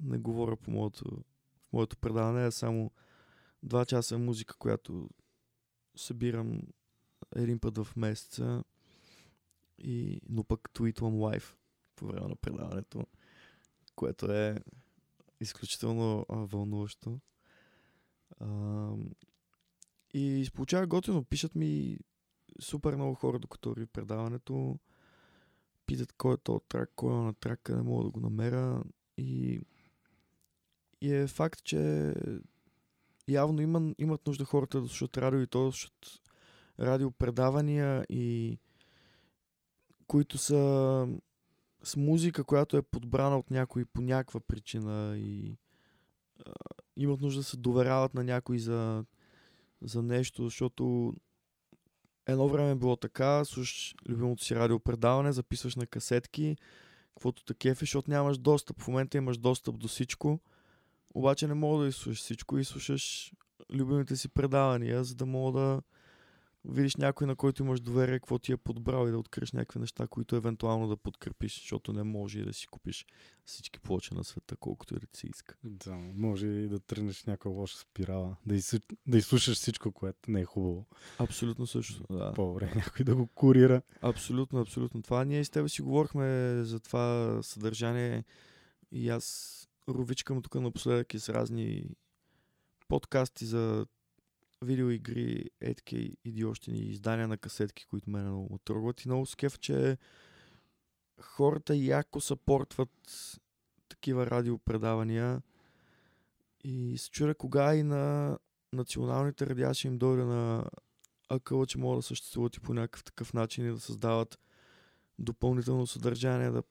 не говоря по моето, моето предаване, е само два часа музика, която събирам един път в месеца, и, но пък твитвам лайф по време на предаването, което е изключително а, вълнуващо. И получава готино. Пишат ми супер много хора, докато ви предаването. Питат кой е то трак, кой е на трак, не мога да го намеря. И, и е факт, че явно има, имат нужда хората да слушат радио и то да слушат радиопредавания и които са с музика, която е подбрана от някой по някаква причина и а, имат нужда да се доверяват на някой за, за нещо, защото едно време е било така, слушаш любимото си радиопредаване, записваш на касетки, каквото те кефи, защото нямаш достъп. В момента имаш достъп до всичко, обаче не мога да изслушаш всичко и слушаш любимите си предавания, за да мога да видиш някой, на който имаш доверие, какво ти е подбрал и да откриеш някакви неща, които евентуално да подкрепиш, защото не може и да си купиш всички плочи на света, колкото и да си иска. Да, може и да тръгнеш някаква лоша спирала, да, изсу... да изслушаш всичко, което не е хубаво. Абсолютно също, да. По-добре някой да го курира. Абсолютно, абсолютно. Това ние с тебе си говорихме за това съдържание и аз ровичкам тук напоследък и с разни подкасти за видеоигри, етки идиощини издания на касетки, които мене много трогват. И много скеф, че хората яко съпортват такива радиопредавания и се чудя кога и на националните радиа ще им дойде на акъла, че могат да съществуват и по някакъв такъв начин и да създават допълнително съдържание, да,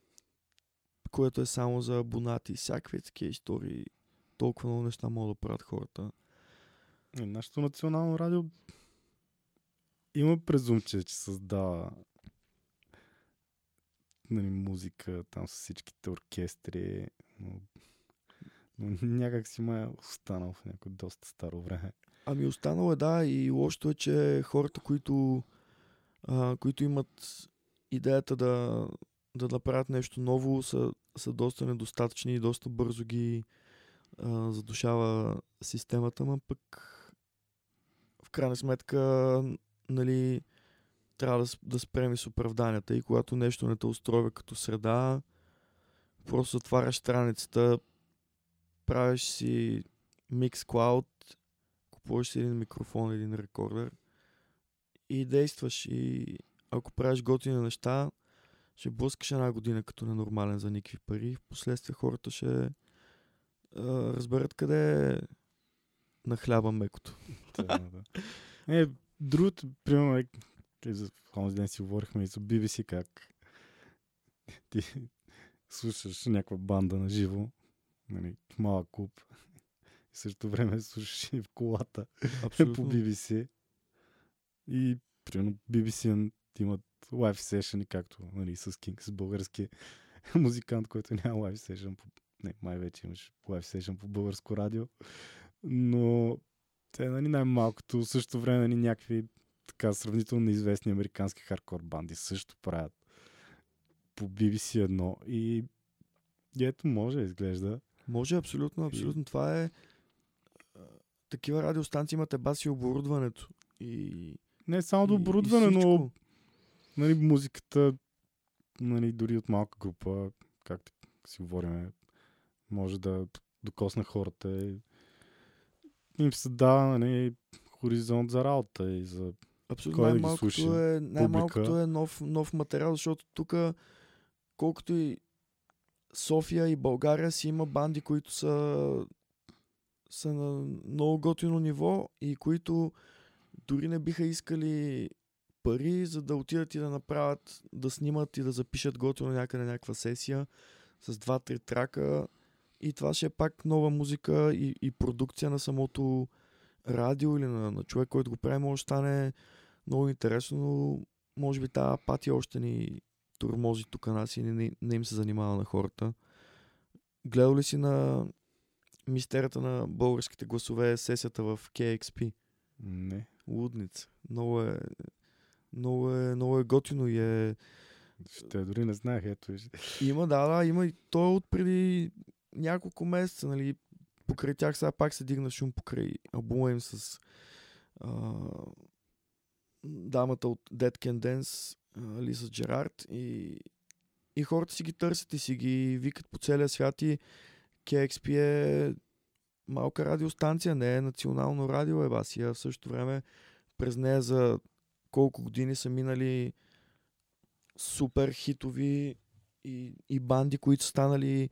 което е само за абонати. Всякакви такива истории. Толкова много неща могат да правят хората. И нашето национално радио има презумче, че създава нали, музика там с всичките оркестри, но, но някак си ма е останал в някое доста старо време. Ами останало е, да, и лошото е, че хората, които, а, които имат идеята да, да направят нещо ново, са, са доста недостатъчни и доста бързо ги а, задушава системата, но пък в крайна сметка, нали, трябва да, да спрем с оправданията и когато нещо не те устройва като среда, просто отваряш страницата, правиш си Mixcloud, купуваш си един микрофон, един рекордер и действаш. И ако правиш готини неща, ще блъскаш една година като ненормален за никакви пари. Впоследствие хората ще а, разберат къде е на хляба мекото. Да, да. Е, другото, примерно, е, е за онзи ден си говорихме и за BBC, как ти слушаш някаква банда на живо, нали, малък клуб, и също време слушаш и в колата Абсолютно. по BBC. И, примерно, BBC имат лайв сешъни, както нали, с Кинг, с български музикант, който няма лайв сешън. По... Не, май вече имаш лайв сешън по българско радио но те нали, най-малкото в същото време нали, някакви така сравнително неизвестни американски хардкор банди също правят по BBC едно и, и ето може изглежда. Може, абсолютно, абсолютно. И... Това е такива радиостанции имате баси оборудването. И... Не само до оборудване, но нали, музиката нали, дори от малка група, както си говорим, може да докосне хората и им се дава нали, хоризонт за работа и за Абсолютно кой най-малкото, да е, най-малкото е нов, нов материал, защото тук колкото и София и България си има банди, които са, са на много готино ниво и които дори не биха искали пари, за да отидат и да направят, да снимат и да запишат готино някъде някаква сесия с два-три трака и това ще е пак нова музика и, и продукция на самото радио или на, на човек, който го прави, може да стане много интересно, но може би тази апатия още ни турмози тук нас и не, не им се занимава на хората. Гледал ли си на мистерията на българските гласове сесията в KXP? Не. Лудница. Много е, много е, много е готино и е... Ще дори не знаех, ето. Има, да, да, има и той е от преди няколко месеца, нали, покрай тях сега пак се дигна шум покрай албума им с а, дамата от Dead Can Dance, а, Лиса Джерард. И, и хората си ги търсят и си ги викат по целия свят и KXP е малка радиостанция, не е национално радио, е баси, а в същото време през нея за колко години са минали супер хитови и, и банди, които са станали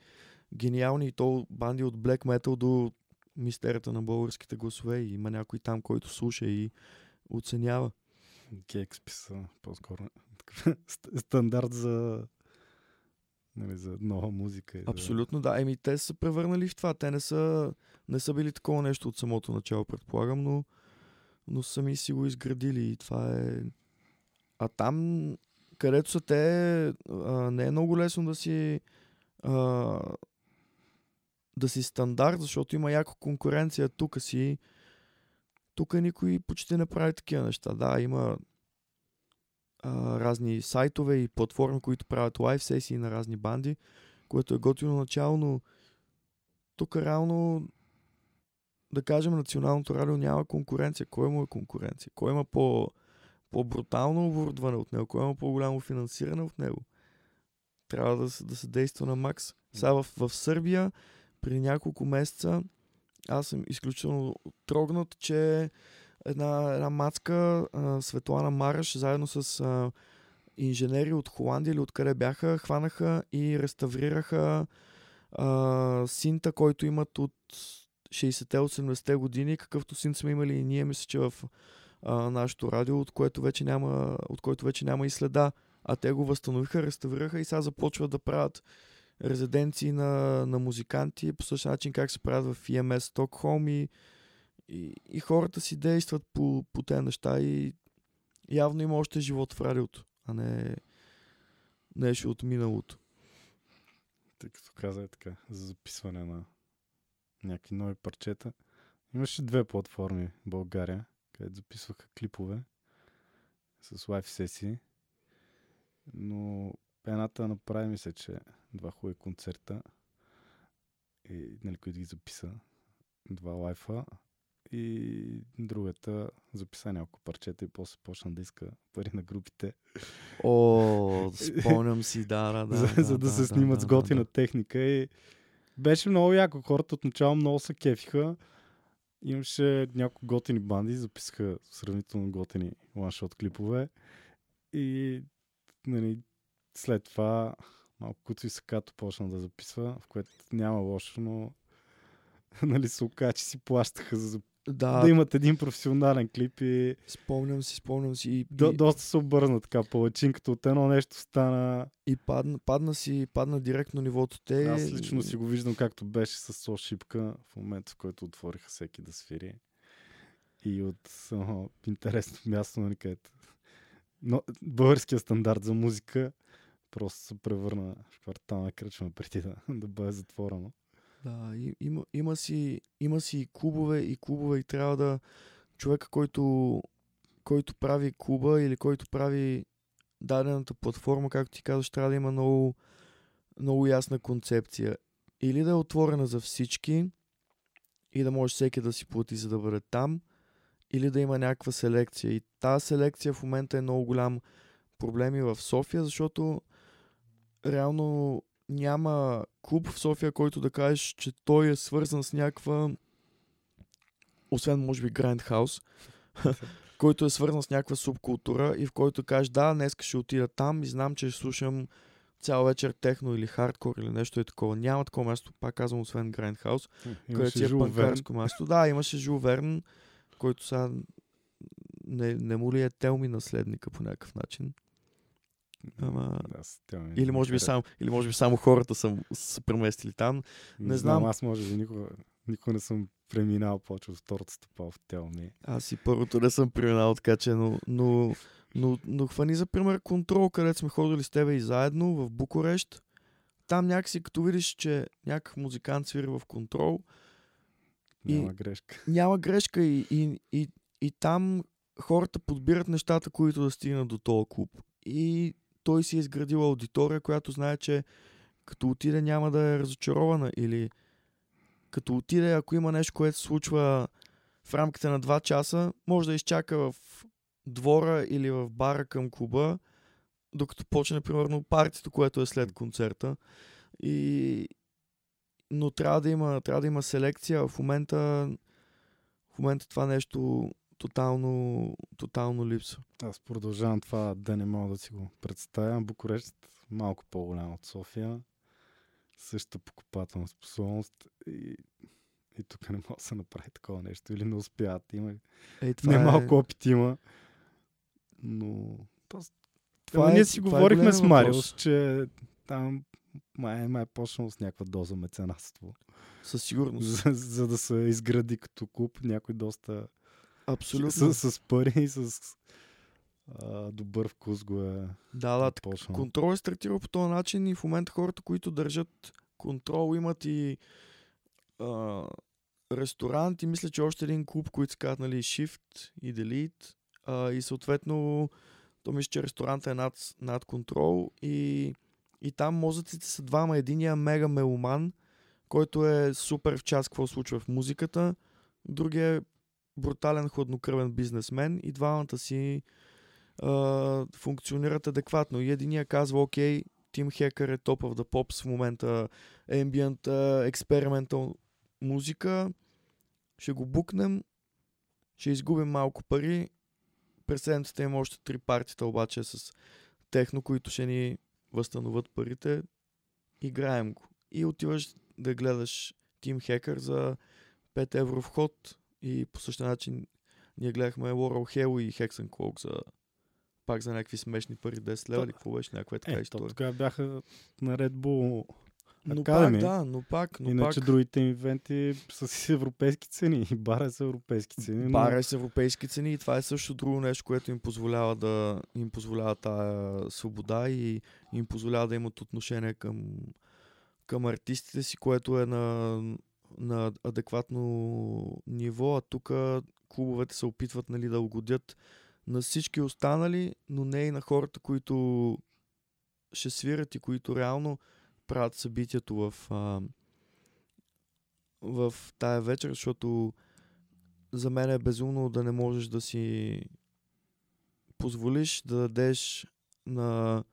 гениални то банди от Black Metal до мистерията на българските гласове и има някой там, който слуша и оценява. KXP са по-скоро стандарт за нали, за нова музика. Абсолютно, да. Еми, те са превърнали в това. Те не са, не са били такова нещо от самото начало, предполагам, но, но сами си го изградили и това е... А там, където са те, а, не е много лесно да си а, да си стандарт, защото има яко конкуренция. Тук си тук никой почти не прави такива неща. Да, има а, разни сайтове и платформи, които правят лайв сесии на разни банди, което е готино начало, но тук реално да кажем националното радио няма конкуренция. Кой му е конкуренция? Кой има по, по-брутално оборудване от него? Кой има по-голямо финансиране от него? Трябва да, се- да се действа на макс. Сега в, в Сърбия преди няколко месеца аз съм изключително трогнат, че една, една мацка, а, Светлана Мараш, заедно с а, инженери от Холандия или откъде бяха, хванаха и реставрираха а, синта, който имат от 60-те, 80-те години, какъвто синт сме имали и ние, мисля, че в а, нашото радио, от което вече няма, от който вече няма и следа. А те го възстановиха, реставрираха и сега започват да правят резиденции на, на музиканти по същия начин как се правят в EMS Стокхолм и, и, и хората си действат по, по тези неща и явно има още живот в радиото, а не нещо от миналото. Тъй като каза е така, за записване на някакви нови парчета. Имаше две платформи в България, където записваха клипове с лайв сесии. Но едната направи ми се, че два хубави концерта, и, нали, които ги записа, два лайфа, и другата записа няколко парчета и после почна да иска пари на групите, О, спомням си, да, да, да. за, за да, се снимат с готина техника и беше много яко. Хората отначало много се кефиха. Имаше няколко готини банди, записаха сравнително готини ланшот клипове и нали, след това малко Куцо и Сакато почна да записва, в което няма лошо, но нали се оказа, че си плащаха за Да, да имат един професионален клип и спомням си, спомням си. И, до, доста се обърна така палачинката от едно нещо стана и падна, падна си, падна директно нивото те. Аз лично си го виждам както беше с Со Шипка в момента, в който отвориха всеки да свири. И от о, интересно място, нали, където но българския стандарт за музика просто се превърна в квартална кръчма преди да, да бъде затворено. Да, има, има, си, има си клубове и клубове и трябва да човека, който, който прави клуба или който прави дадената платформа, както ти казваш, трябва да има много, много ясна концепция. Или да е отворена за всички и да може всеки да си плати, за да бъде там, или да има някаква селекция. И тази селекция в момента е много голям проблем и в София, защото реално няма клуб в София, който да кажеш, че той е свързан с някаква освен може би Grindhouse, който е свързан с някаква субкултура и в който кажеш, да, днес ще отида там и знам, че ще слушам цял вечер техно или хардкор или нещо е такова. Няма такова място, пак казвам, освен Grindhouse, където е панкарско място. Да, имаше Жул Верн, който сега не, не му ли е Телми наследника по някакъв начин. Ама... Тя ми Или може, би само, или може би само хората са се преместили там. не знам. Аз може би никога, никога не съм преминал повече от втората стъпа в тяло ми. Аз и първото не съм преминал, така че, но, но, но, но хвани за пример контрол, където сме ходили с тебе и заедно в Букурещ. Там някакси, като видиш, че някакъв музикант свири в контрол, И- Няма грешка. няма грешка и, и, и, и там хората подбират нещата, които да стигнат до този клуб. И той си е изградил аудитория, която знае, че като отиде няма да е разочарована или като отиде, ако има нещо, което се случва в рамките на 2 часа, може да изчака в двора или в бара към клуба, докато почне, примерно, партито, което е след концерта. И... Но трябва да има, трябва да има селекция. В момента, в момента това нещо тотално, тотално липсва. Аз продължавам това да не мога да си го представя. Букурещ малко по-голям от София. Същата покупателна способност. И, и тук не може да се направи такова нещо. Или не успяват. Има Ей, не е, малко опит има. Но това, Това това е- ние си това е говорихме голям с. Мариус, че там май, май е почнал с някаква доза меценатство. със сигурност. За, за да се изгради като клуб някой доста Абсолютно. с, с пари и с а, добър вкус го е Да, да, почнал. контрол е стартирал по този начин и в момента хората, които държат контрол, имат и а, ресторант и мисля, че още един клуб, които се казват, нали, Shift и Delete. А, и съответно, то мисля, че ресторанта е над, над контрол и, и там мозъците са двама. Единия е мега меломан, който е супер в час какво случва в музиката. Другия е брутален хладнокръвен бизнесмен и двамата си а, функционират адекватно. И единия казва, окей, Team Hacker е топ of the pops в момента, ambient, experimental музика, ще го букнем, ще изгубим малко пари, през седмицата има още три партита обаче с техно, които ще ни възстановят парите, играем го. И отиваш да гледаш Team Hacker за 5 евро вход и по същия начин ние гледахме Laurel Hell и Hex Cloak за пак за някакви смешни пари, 10 лева или какво беше, някаква е така Е, то история. тогава бяха на Red Bull. Но Academy. пак, да, но пак, но Иначе пак. другите им ивенти са си европейски цени. И бара е с европейски цени. но- Бара е с европейски цени и това е също друго нещо, което им позволява да им позволява тая свобода и им позволява да имат отношение към, към артистите си, което е на, на адекватно ниво, а тук клубовете се опитват нали, да угодят на всички останали, но не и на хората, които ще свирят и които реално правят събитието в, а, в тая вечер, защото за мен е безумно да не можеш да си позволиш да дадеш на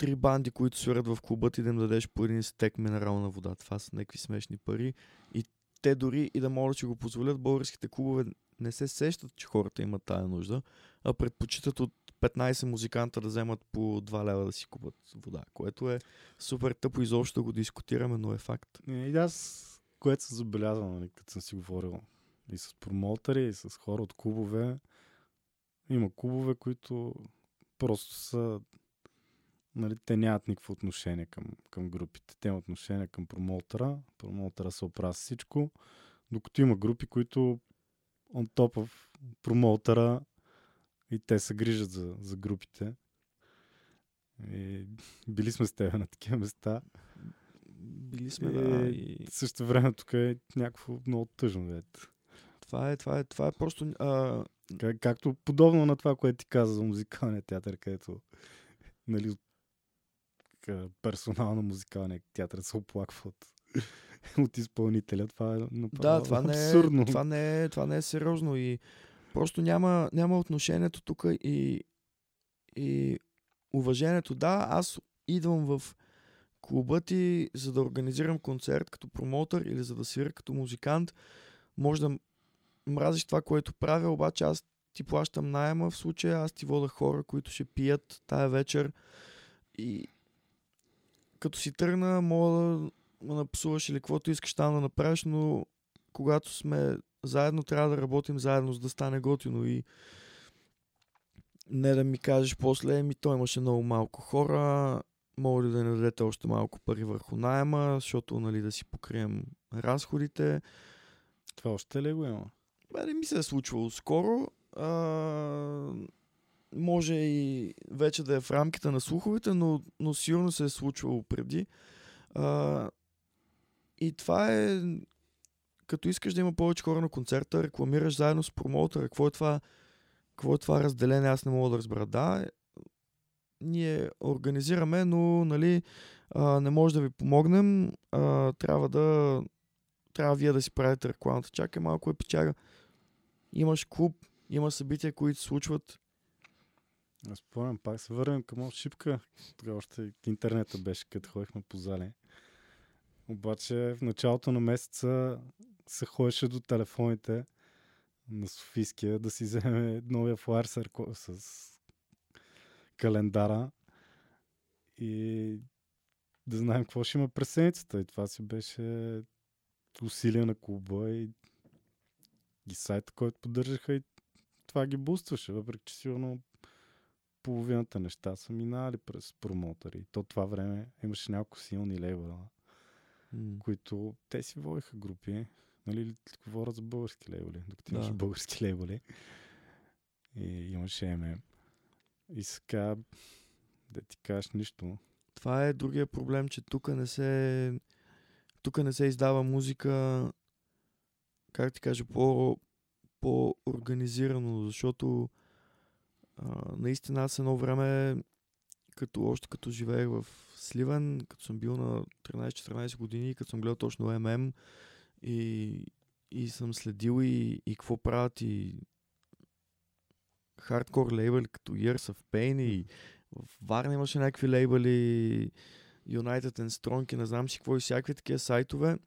три банди, които свирят в клуба ти да им дадеш по един стек минерална вода. Това са някакви смешни пари. И те дори и да могат да го позволят, българските клубове не се сещат, че хората имат тая нужда, а предпочитат от 15 музиканта да вземат по 2 лева да си купат вода, което е супер тъпо изобщо да го дискутираме, но е факт. И аз, което съм забелязал, нали, като съм си говорил и с промоутъри, и с хора от клубове, има клубове, които просто са нали, те нямат никакво отношение към, към групите. Те имат отношение към промоутъра. Промоутъра се оправя с всичко. Докато има групи, които top of промоутъра и те се грижат за, за групите. И били сме с теб на такива места. Били сме, Е, да. И Също време тук е някакво много тъжно. Дете. това, е, това, е, това е просто... А, Как, както подобно на това, което ти каза за музикалния театър, където нали, от- ка- персонал на музикалния театър се оплаква от, от изпълнителя. Това е направо да, това не, е, абсурдно. това, не е, това не е сериозно и просто няма, няма отношението тук и, и уважението. Да, аз идвам в клуба ти, за да организирам концерт като промоутър или за да свиря като музикант. Може да мразиш това, което правя, обаче аз ти плащам найема в случая, аз ти вода хора, които ще пият тая вечер и като си тръгна, мога да ме напсуваш или каквото искаш там да направиш, но когато сме заедно, трябва да работим заедно, за да стане готино и не да ми кажеш после, ми той имаше много малко хора, мога ли да не дадете още малко пари върху найема, защото нали, да си покрием разходите. Това още ли го има? Бе, не ми се е случвало скоро. А, може и вече да е в рамките на слуховете, но, но сигурно се е случвало преди. А, и това е като искаш да има повече хора на концерта, рекламираш заедно с промоутъра. Какво е това? Какво е това разделение? Аз не мога да разбера. Да, ние организираме, но нали, а, не може да ви помогнем. А, трябва да трябва вие да си правите рекламата. Чакай малко е печага. Имаш клуб, има събития, които случват. Аз спомням, пак се върнем към шипка. Тогава още интернета беше, като ходихме по зали. Обаче в началото на месеца се ходеше до телефоните на Софийския да си вземе новия флайер с календара и да знаем какво ще има през седмицата. И това си беше усилия на клуба и, и сайта, който поддържаха и това ги бустваше, въпреки че сигурно половината неща са минали през промотори. То това време имаше няколко силни лейбъла, mm. които те си водиха групи. Нали, говоря за български лейбъли, докато да. имаше български лейбъли. И имаше ММ. И сега, да ти кажеш нищо. Това е другия проблем, че тук не се тук не се издава музика, как ти кажа, по, по-организирано, защото а, наистина аз едно време, като, още като живеех в Сливен, като съм бил на 13-14 години, като съм гледал точно ММ и, и съм следил и, и какво правят и хардкор лейбъли като Years of Pain и в Варна имаше някакви лейбъли United and Strong и не знам си какво и всякакви такива сайтове.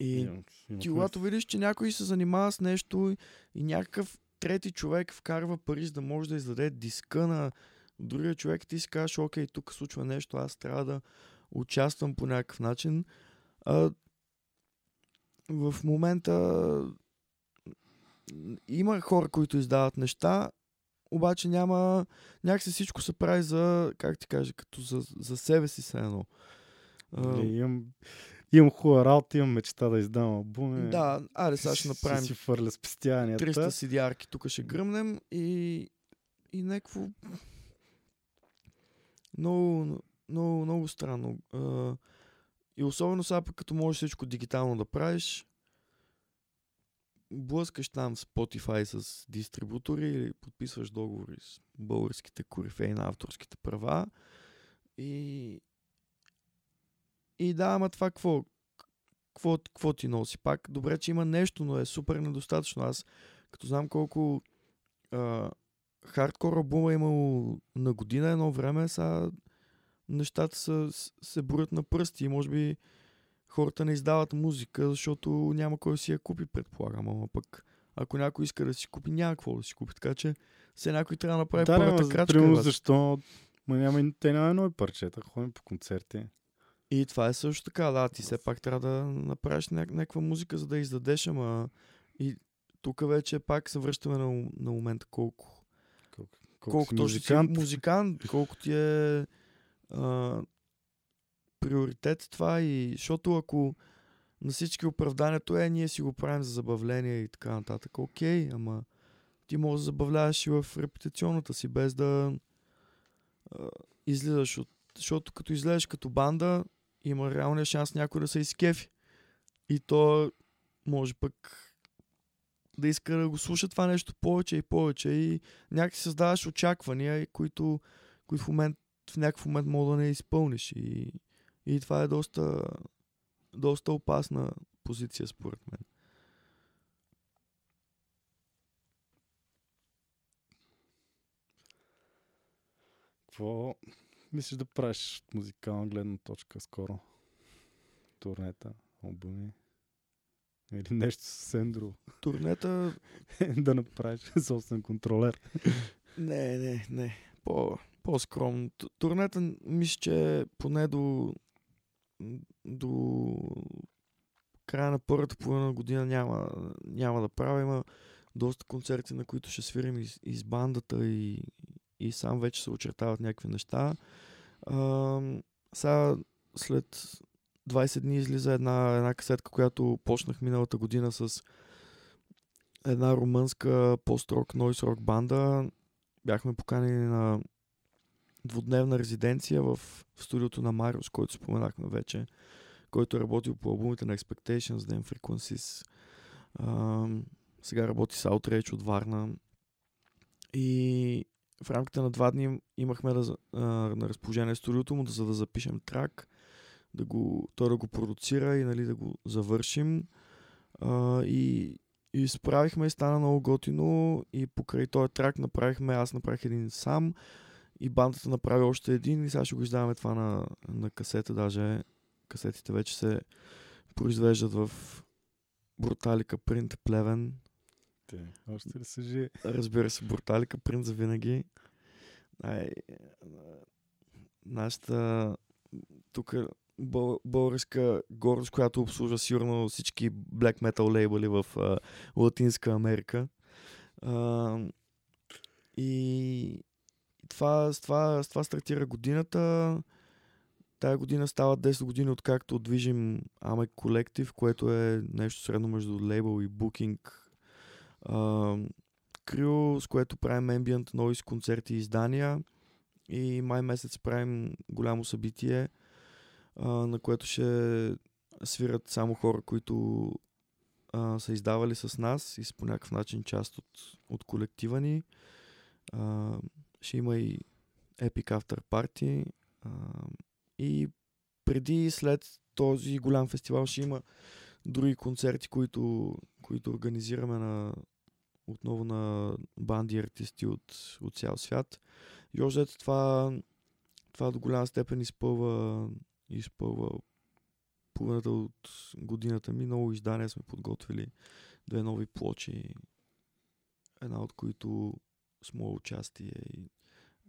И ти когато видиш, че някой се занимава с нещо и някакъв трети човек вкарва пари, за да може да издаде диска на другия човек, ти си кажеш, окей, тук случва нещо, аз трябва да участвам по някакъв начин. А, в момента има хора, които издават неща, обаче няма... Някакси всичко се прави за, как ти кажа, като за, за себе си се едно. Имам, имам хубава работа, имам мечта да издам албуми. Да, аре сега ще направим си фърля спестяванията. 300 cd тук ще гръмнем и, и някакво много, много, много странно. и особено сега, като можеш всичко дигитално да правиш, блъскаш там Spotify с дистрибутори или подписваш договори с българските корифеи на авторските права. И, и да, ама това какво? Какво, какво ти носи? Пак добре, че има нещо, но е супер недостатъчно. Аз като знам колко а, хардкор албума е имало на година едно време, сега нещата са, се броят на пръсти и може би хората не издават музика, защото няма кой да си я купи, предполагам. Ама пък ако някой иска да си купи, няма какво да си купи. Така че все някой трябва да направи да, първата крачка. Примерно защо Ма няма, те няма едно парчета, ходим по концерти. И това е също така, да, ти все пак трябва да направиш ня- някаква музика, за да издадеш, ама и тук вече пак се връщаме на, на момента колко колко, колко, колко точно музикант. си музикант, колко ти е а, приоритет това и защото ако на всички оправданието е, ние си го правим за забавление и така нататък. Окей, ама ти можеш да забавляваш и в репетиционната си, без да а, излизаш от... Защото като излезеш като банда, има реалния шанс някой да се изкефи. И то може пък да иска да го слуша това нещо повече и повече и някакси създаваш очаквания, които, които в, момент, в някакъв момент мога да не изпълниш. И и това е доста, доста опасна позиция, според мен. Какво мислиш да правиш от музикална гледна точка скоро? Турнета, албуми? Или нещо съвсем друго? Турнета... да направиш собствен контролер. не, не, не. По, по-скромно. Турнета мисля, че поне до до края на първата половина година няма, няма да правя. Има доста концерти, на които ще свирим и, и с бандата и, и сам вече се очертават някакви неща. А, сега след 20 дни излиза една, една касетка, която почнах миналата година с една румънска пост-рок, нойс рок банда. Бяхме поканени на двудневна резиденция в, в студиото на Мариус, който споменахме вече, който е работил по албумите на Expectations, Then Frequencies. А, сега работи с Outrage от Варна. И в рамките на два дни имахме да, за- а, на разположение студиото му, за да запишем трак, да го, той да го продуцира и нали, да го завършим. А, и, и справихме и стана много готино и покрай този трак направихме, аз направих един сам и бандата направи още един и сега ще го издаваме това на, на касета, даже касетите вече се произвеждат в Бруталика Принт Плевен. Те, още ли са живи? Разбира се, Бруталика Принт за винаги. Ай, нашата тук бъл, българска гордост, която обслужва сигурно всички black metal лейбъли в а, Латинска Америка. А, и това, с, това, с това стартира годината. Тая година става 10 години, откакто движим Амек Колектив, което е нещо средно между лейбъл и букинг. А, с което правим ambient noise концерти и издания. И май месец правим голямо събитие, а, на което ще свират само хора, които а, са издавали с нас и са по някакъв начин част от, от колектива ни. А, ще има и Epic After Party. А, и преди и след този голям фестивал ще има други концерти, които, които организираме на, отново на банди артисти от, от цял свят. И още това, това до голяма степен изпълва, изпълва половината от годината ми. Много издания сме подготвили. Две нови плочи, една от които с мое участие и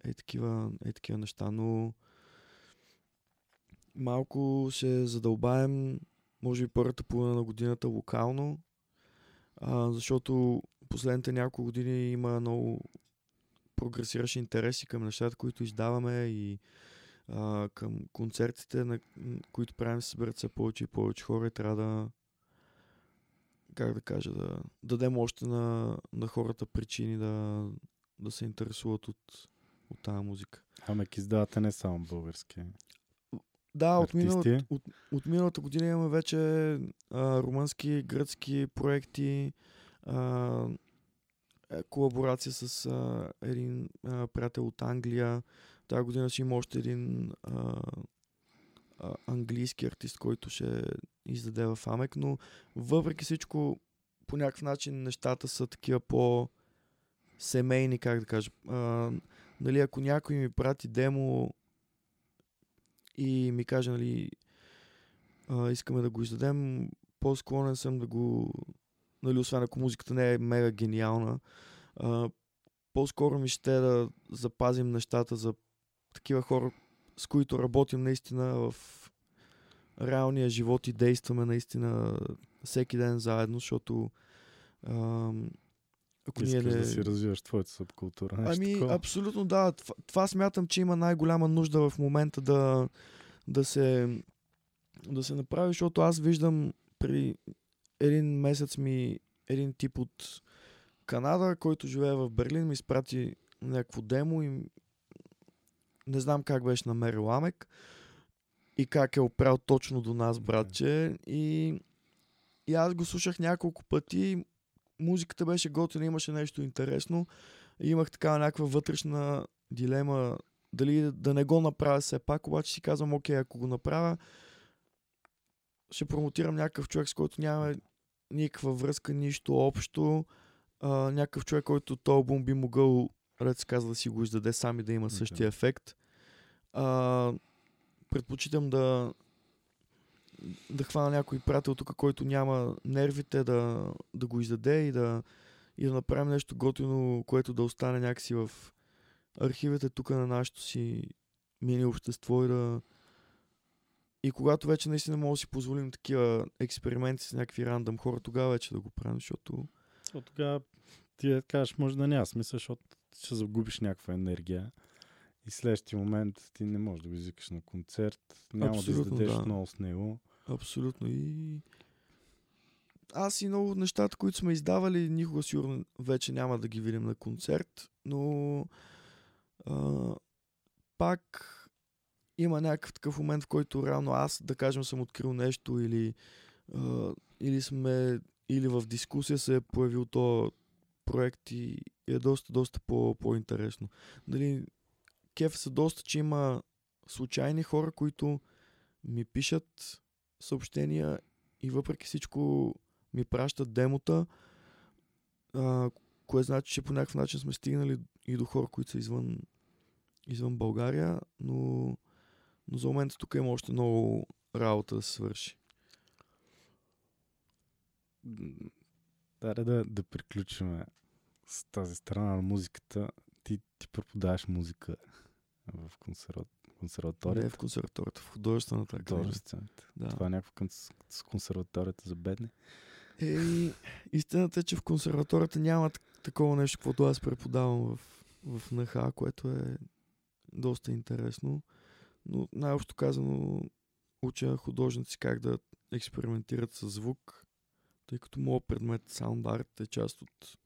е такива, е такива неща, но малко ще задълбаем, може би първата половина на годината локално, а, защото последните няколко години има много прогресиращ интерес и към нещата, които издаваме и а, към концертите, на които правим, се събират все повече и повече хора и трябва да как да кажа, да дадем още на, на хората причини да, да се интересуват от, от тази музика. Амек издавате не само български. Да, от миналата, от, от миналата година имаме вече а, румънски, гръцки проекти, а, е, колаборация с а, един а, приятел от Англия. Тази година ще има още един а, а, английски артист, който ще издаде в Амек, но въпреки всичко по някакъв начин нещата са такива по семейни, как да кажа. А, нали, ако някой ми прати демо и ми каже, нали, а, искаме да го издадем, по-склонен съм да го, нали, освен ако музиката не е мега гениална, а, по-скоро ми ще е да запазим нещата за такива хора, с които работим наистина в реалния живот и действаме наистина всеки ден заедно, защото а, ако ние Искаш не... да си развиваш твоята субкултура. нещо Ами, такова. абсолютно да. Това, това смятам, че има най-голяма нужда в момента да, да, се, да се направи, защото аз виждам при един месец ми един тип от Канада, който живее в Берлин, ми изпрати някакво демо и не знам как беше намерил Амек и как е опрял точно до нас, братче. И, и аз го слушах няколко пъти. Музиката беше готина, имаше нещо интересно. Имах такава някаква вътрешна дилема дали да- не го направя все пак, обаче си казвам, окей, ако го направя, ще промотирам някакъв човек, с който няма никаква връзка, нищо общо. А, някакъв човек, който този албум би могъл, ред се казва, да си го издаде сам и да има Да. същия ефект. А, предпочитам да да хвана някой приятел тук, който няма нервите да, да го издаде и да, и да направим нещо готино, което да остане някакси в архивите тук на нашето си мини общество и да и когато вече наистина може да си позволим такива експерименти с някакви рандъм хора, тогава вече да го правим, защото От тогава ти да кажеш, може да няма смисъл, защото ще загубиш някаква енергия. И следващия момент ти не можеш да го извикаш на концерт, няма Абсолютно, да издадеш да. много с него. Абсолютно. И аз и много от нещата, които сме издавали, никога сигурно вече няма да ги видим на концерт, но а, пак има някакъв такъв момент, в който реално аз, да кажем, съм открил нещо или, а, или сме или в дискусия се е появил то проект и е доста, доста по, по-интересно. Дали, кеф са доста, че има случайни хора, които ми пишат съобщения и въпреки всичко ми пращат демота, а, кое значи, че по някакъв начин сме стигнали и до хора, които са извън, извън България, но, но за момента тук има още много работа да се свърши. Да, да, да приключим с тази страна на музиката. Ти, ти преподаваш музика в консерва... Не консерваторията. в консерваторията, в художествената академия. Художествената. Да. Това е някакво към с, с консерваторията за бедни. Ей, истината е, че в консерваторията няма так- такова нещо, каквото аз преподавам в, в НХ, което е доста интересно. Но най-общо казано уча художници как да експериментират с звук, тъй като моят предмет Sound Art е част от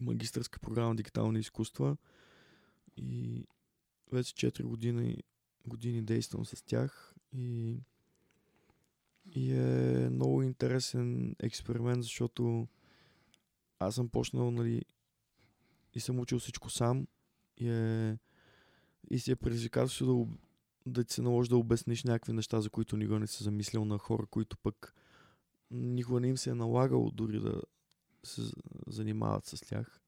магистърска програма Дигитални изкуства и вече 4 години, години действам с тях и и е много интересен експеримент, защото аз съм почнал, нали, и съм учил всичко сам. И, е, и си е предизвикателство да, да ти се наложи да обясниш някакви неща, за които никога не си замислял на хора, които пък никога не им се е налагало дори да се занимават с тях.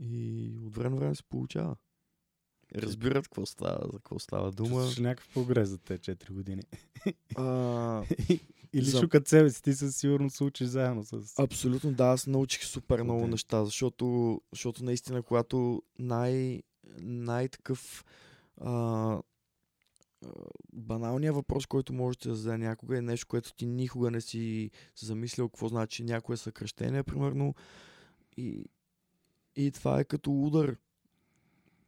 И от време време се получава. Разбират какво става, за какво става дума. Чувстваш някакъв прогрес за те 4 години? А, Или За- шукат себе си, ти със сигурност се учиш заедно с... Абсолютно, да, аз научих супер много Окей. неща, защото, защото наистина, когато най, най-такъв а, баналният въпрос, който може да зададе някога е нещо, което ти никога не си се замислял какво значи някое съкръщение, примерно. И, и това е като удар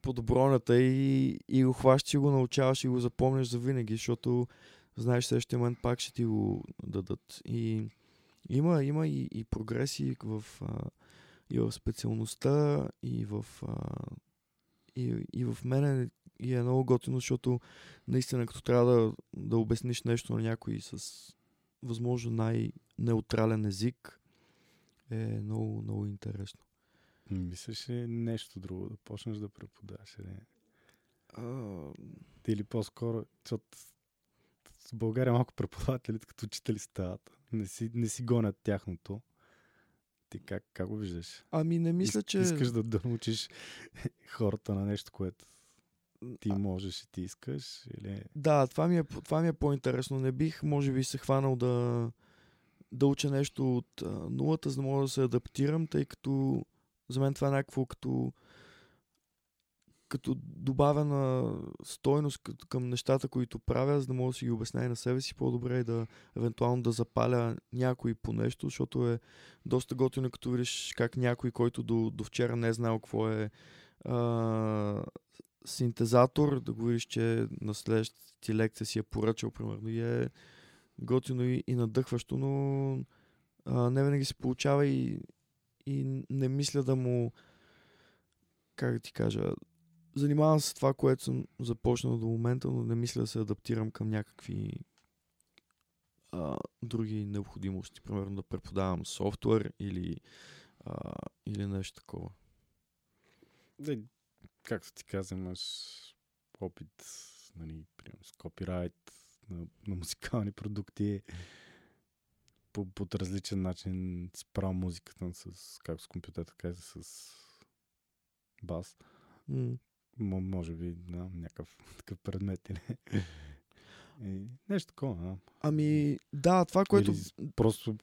под бронята и, и го хващаш и го научаваш и го запомняш за винаги, защото знаеш следващия момент пак ще ти го дадат. И има, има и, и прогреси в, а, и в специалността, и в, а, и, и в мене и е много готино, защото наистина като трябва да, да обясниш нещо на някой с възможно най-неутрален език, е много, много интересно. Мислиш ли нещо друго, да почнеш да преподаваш? Или, А, или по-скоро, защото в България малко преподавателите като учители стават. Не си, не си гонят тяхното. Ти как, как го виждаш? ами не мисля, Ис- че... Искаш да, да научиш хората на нещо, което ти А, можеш и ти искаш? Или... Да, това ми, е, това ми е по-интересно. Не бих, може би, се хванал да, да уча нещо от а, нулата, за да мога да се адаптирам, тъй като за мен това е някакво като като добавена стойност към нещата, които правя, за да мога да си ги обясня и на себе си. По-добре и да евентуално да запаля някой по нещо, защото е доста готино, като видиш как някой, който до, до вчера не е знал какво е а, синтезатор, да го видиш, че на следващата лекция си е поръчал, примерно, и е готино и, и надъхващо, но а, не винаги се получава и, и не мисля да му как да ти кажа, занимавам се с това, което съм започнал до момента, но не мисля да се адаптирам към някакви а, други необходимости. Примерно да преподавам софтуер или, а, или нещо такова. Да, както ти каза, имаш опит нали, с копирайт на, на музикални продукти по, по различен начин спрямо музиката с, как с компютър, така и с бас. М. М- може би, да, някакъв такъв предмет или... И нещо такова, да. Ами, да, това, което... Или просто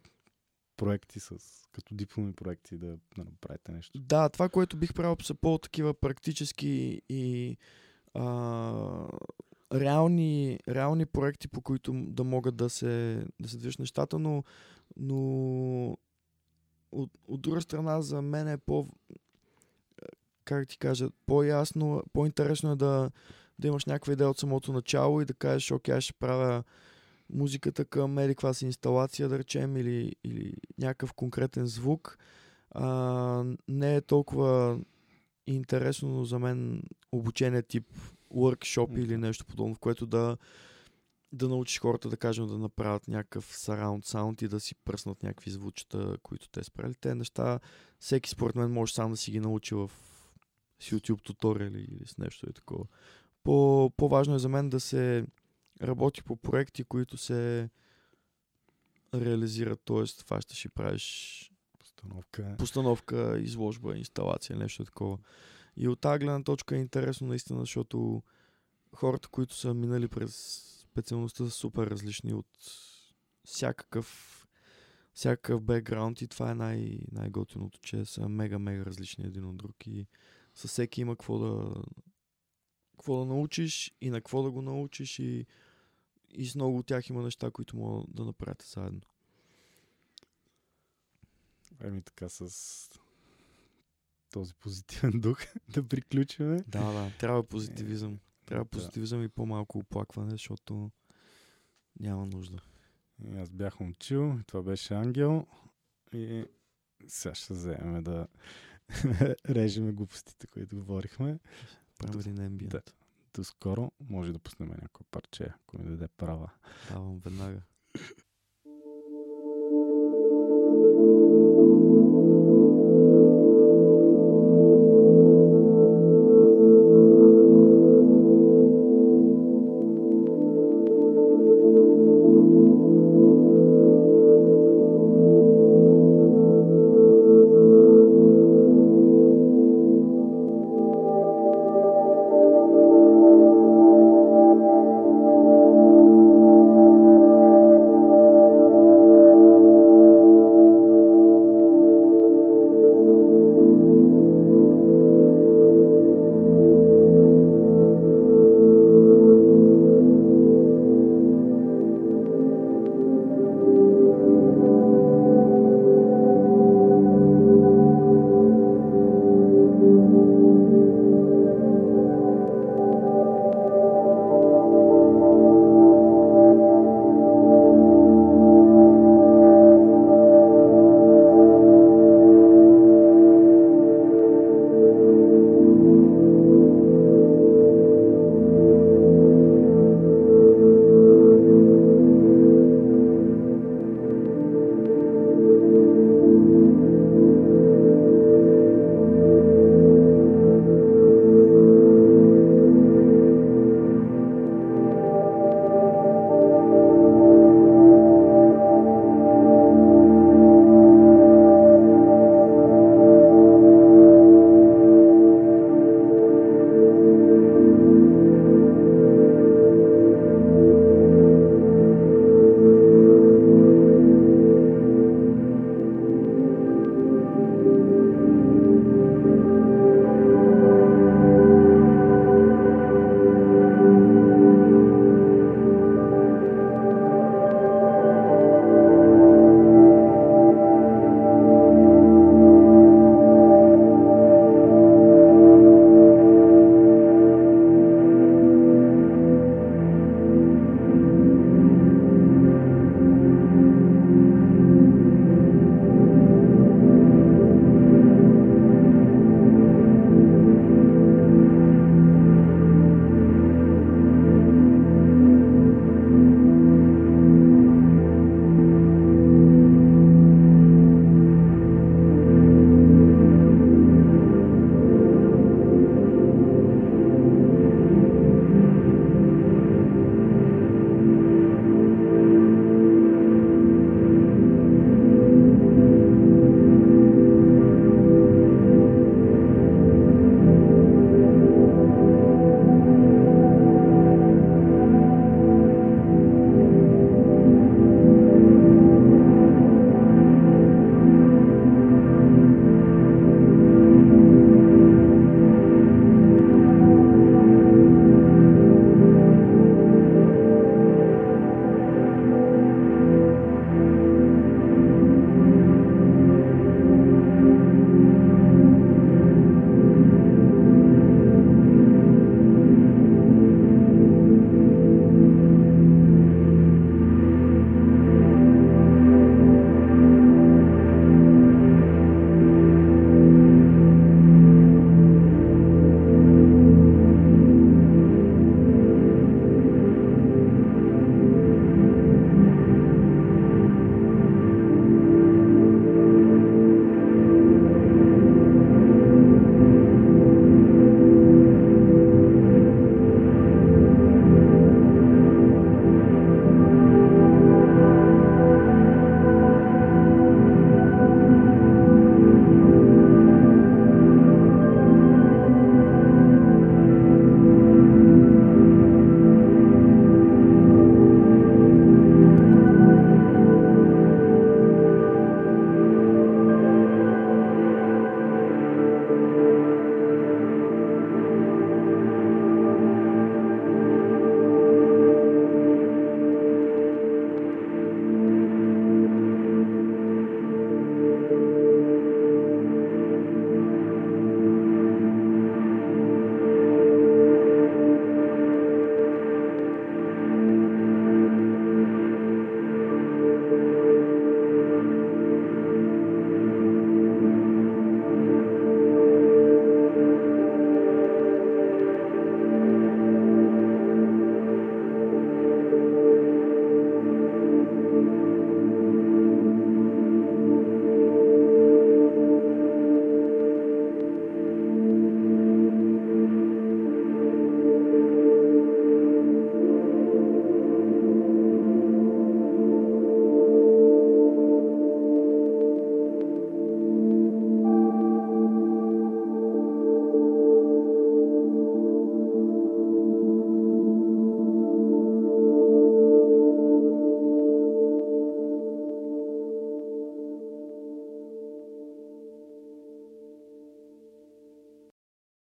проекти с, като дипломи проекти да, да направите нещо. Да, това, което бих правил са по-такива практически и а, реални, реални проекти, по които да могат да се, да се движат нещата, но, но от, от друга страна, за мен е по... Как ти кажа, по-ясно, по-интересно е да, да имаш някаква идея от самото начало и да кажеш, окей, аз ще правя музиката към еди си инсталация, да речем, или, или някакъв конкретен звук. А, не е толкова интересно за мен обучение тип workshop или нещо подобно, в което да, да научиш хората, да кажем, да направят някакъв surround sound и да си пръснат някакви звучета, които те справили. Те неща, всеки според мен може сам да си ги научи в с YouTube туториали или с нещо и такова. По, по-важно е за мен да се работи по проекти, които се реализират, т.е. фащаш и правиш Постановка. постановка, изложба, инсталация, нещо такова. И от тази гледна точка е интересно наистина, защото хората, които са минали през специалността са супер различни от всякакъв всякакъв бекграунд и това е най- най-готиното, че са мега-мега различни един от друг и със всеки има какво да какво да научиш и на какво да го научиш и, и с много от тях има неща, които могат да направите заедно. Еми така с този позитивен дух да приключваме. Да, да, трябва позитивизъм. Трябва Да. позитивизъм и по-малко оплакване, защото няма нужда. И аз бях момчил, това беше Ангел. И сега ще вземем да режеме глупостите, които говорихме. Правим един ембиент. Да. До скоро може да пуснем някое парче, ако ми даде права. Давам веднага.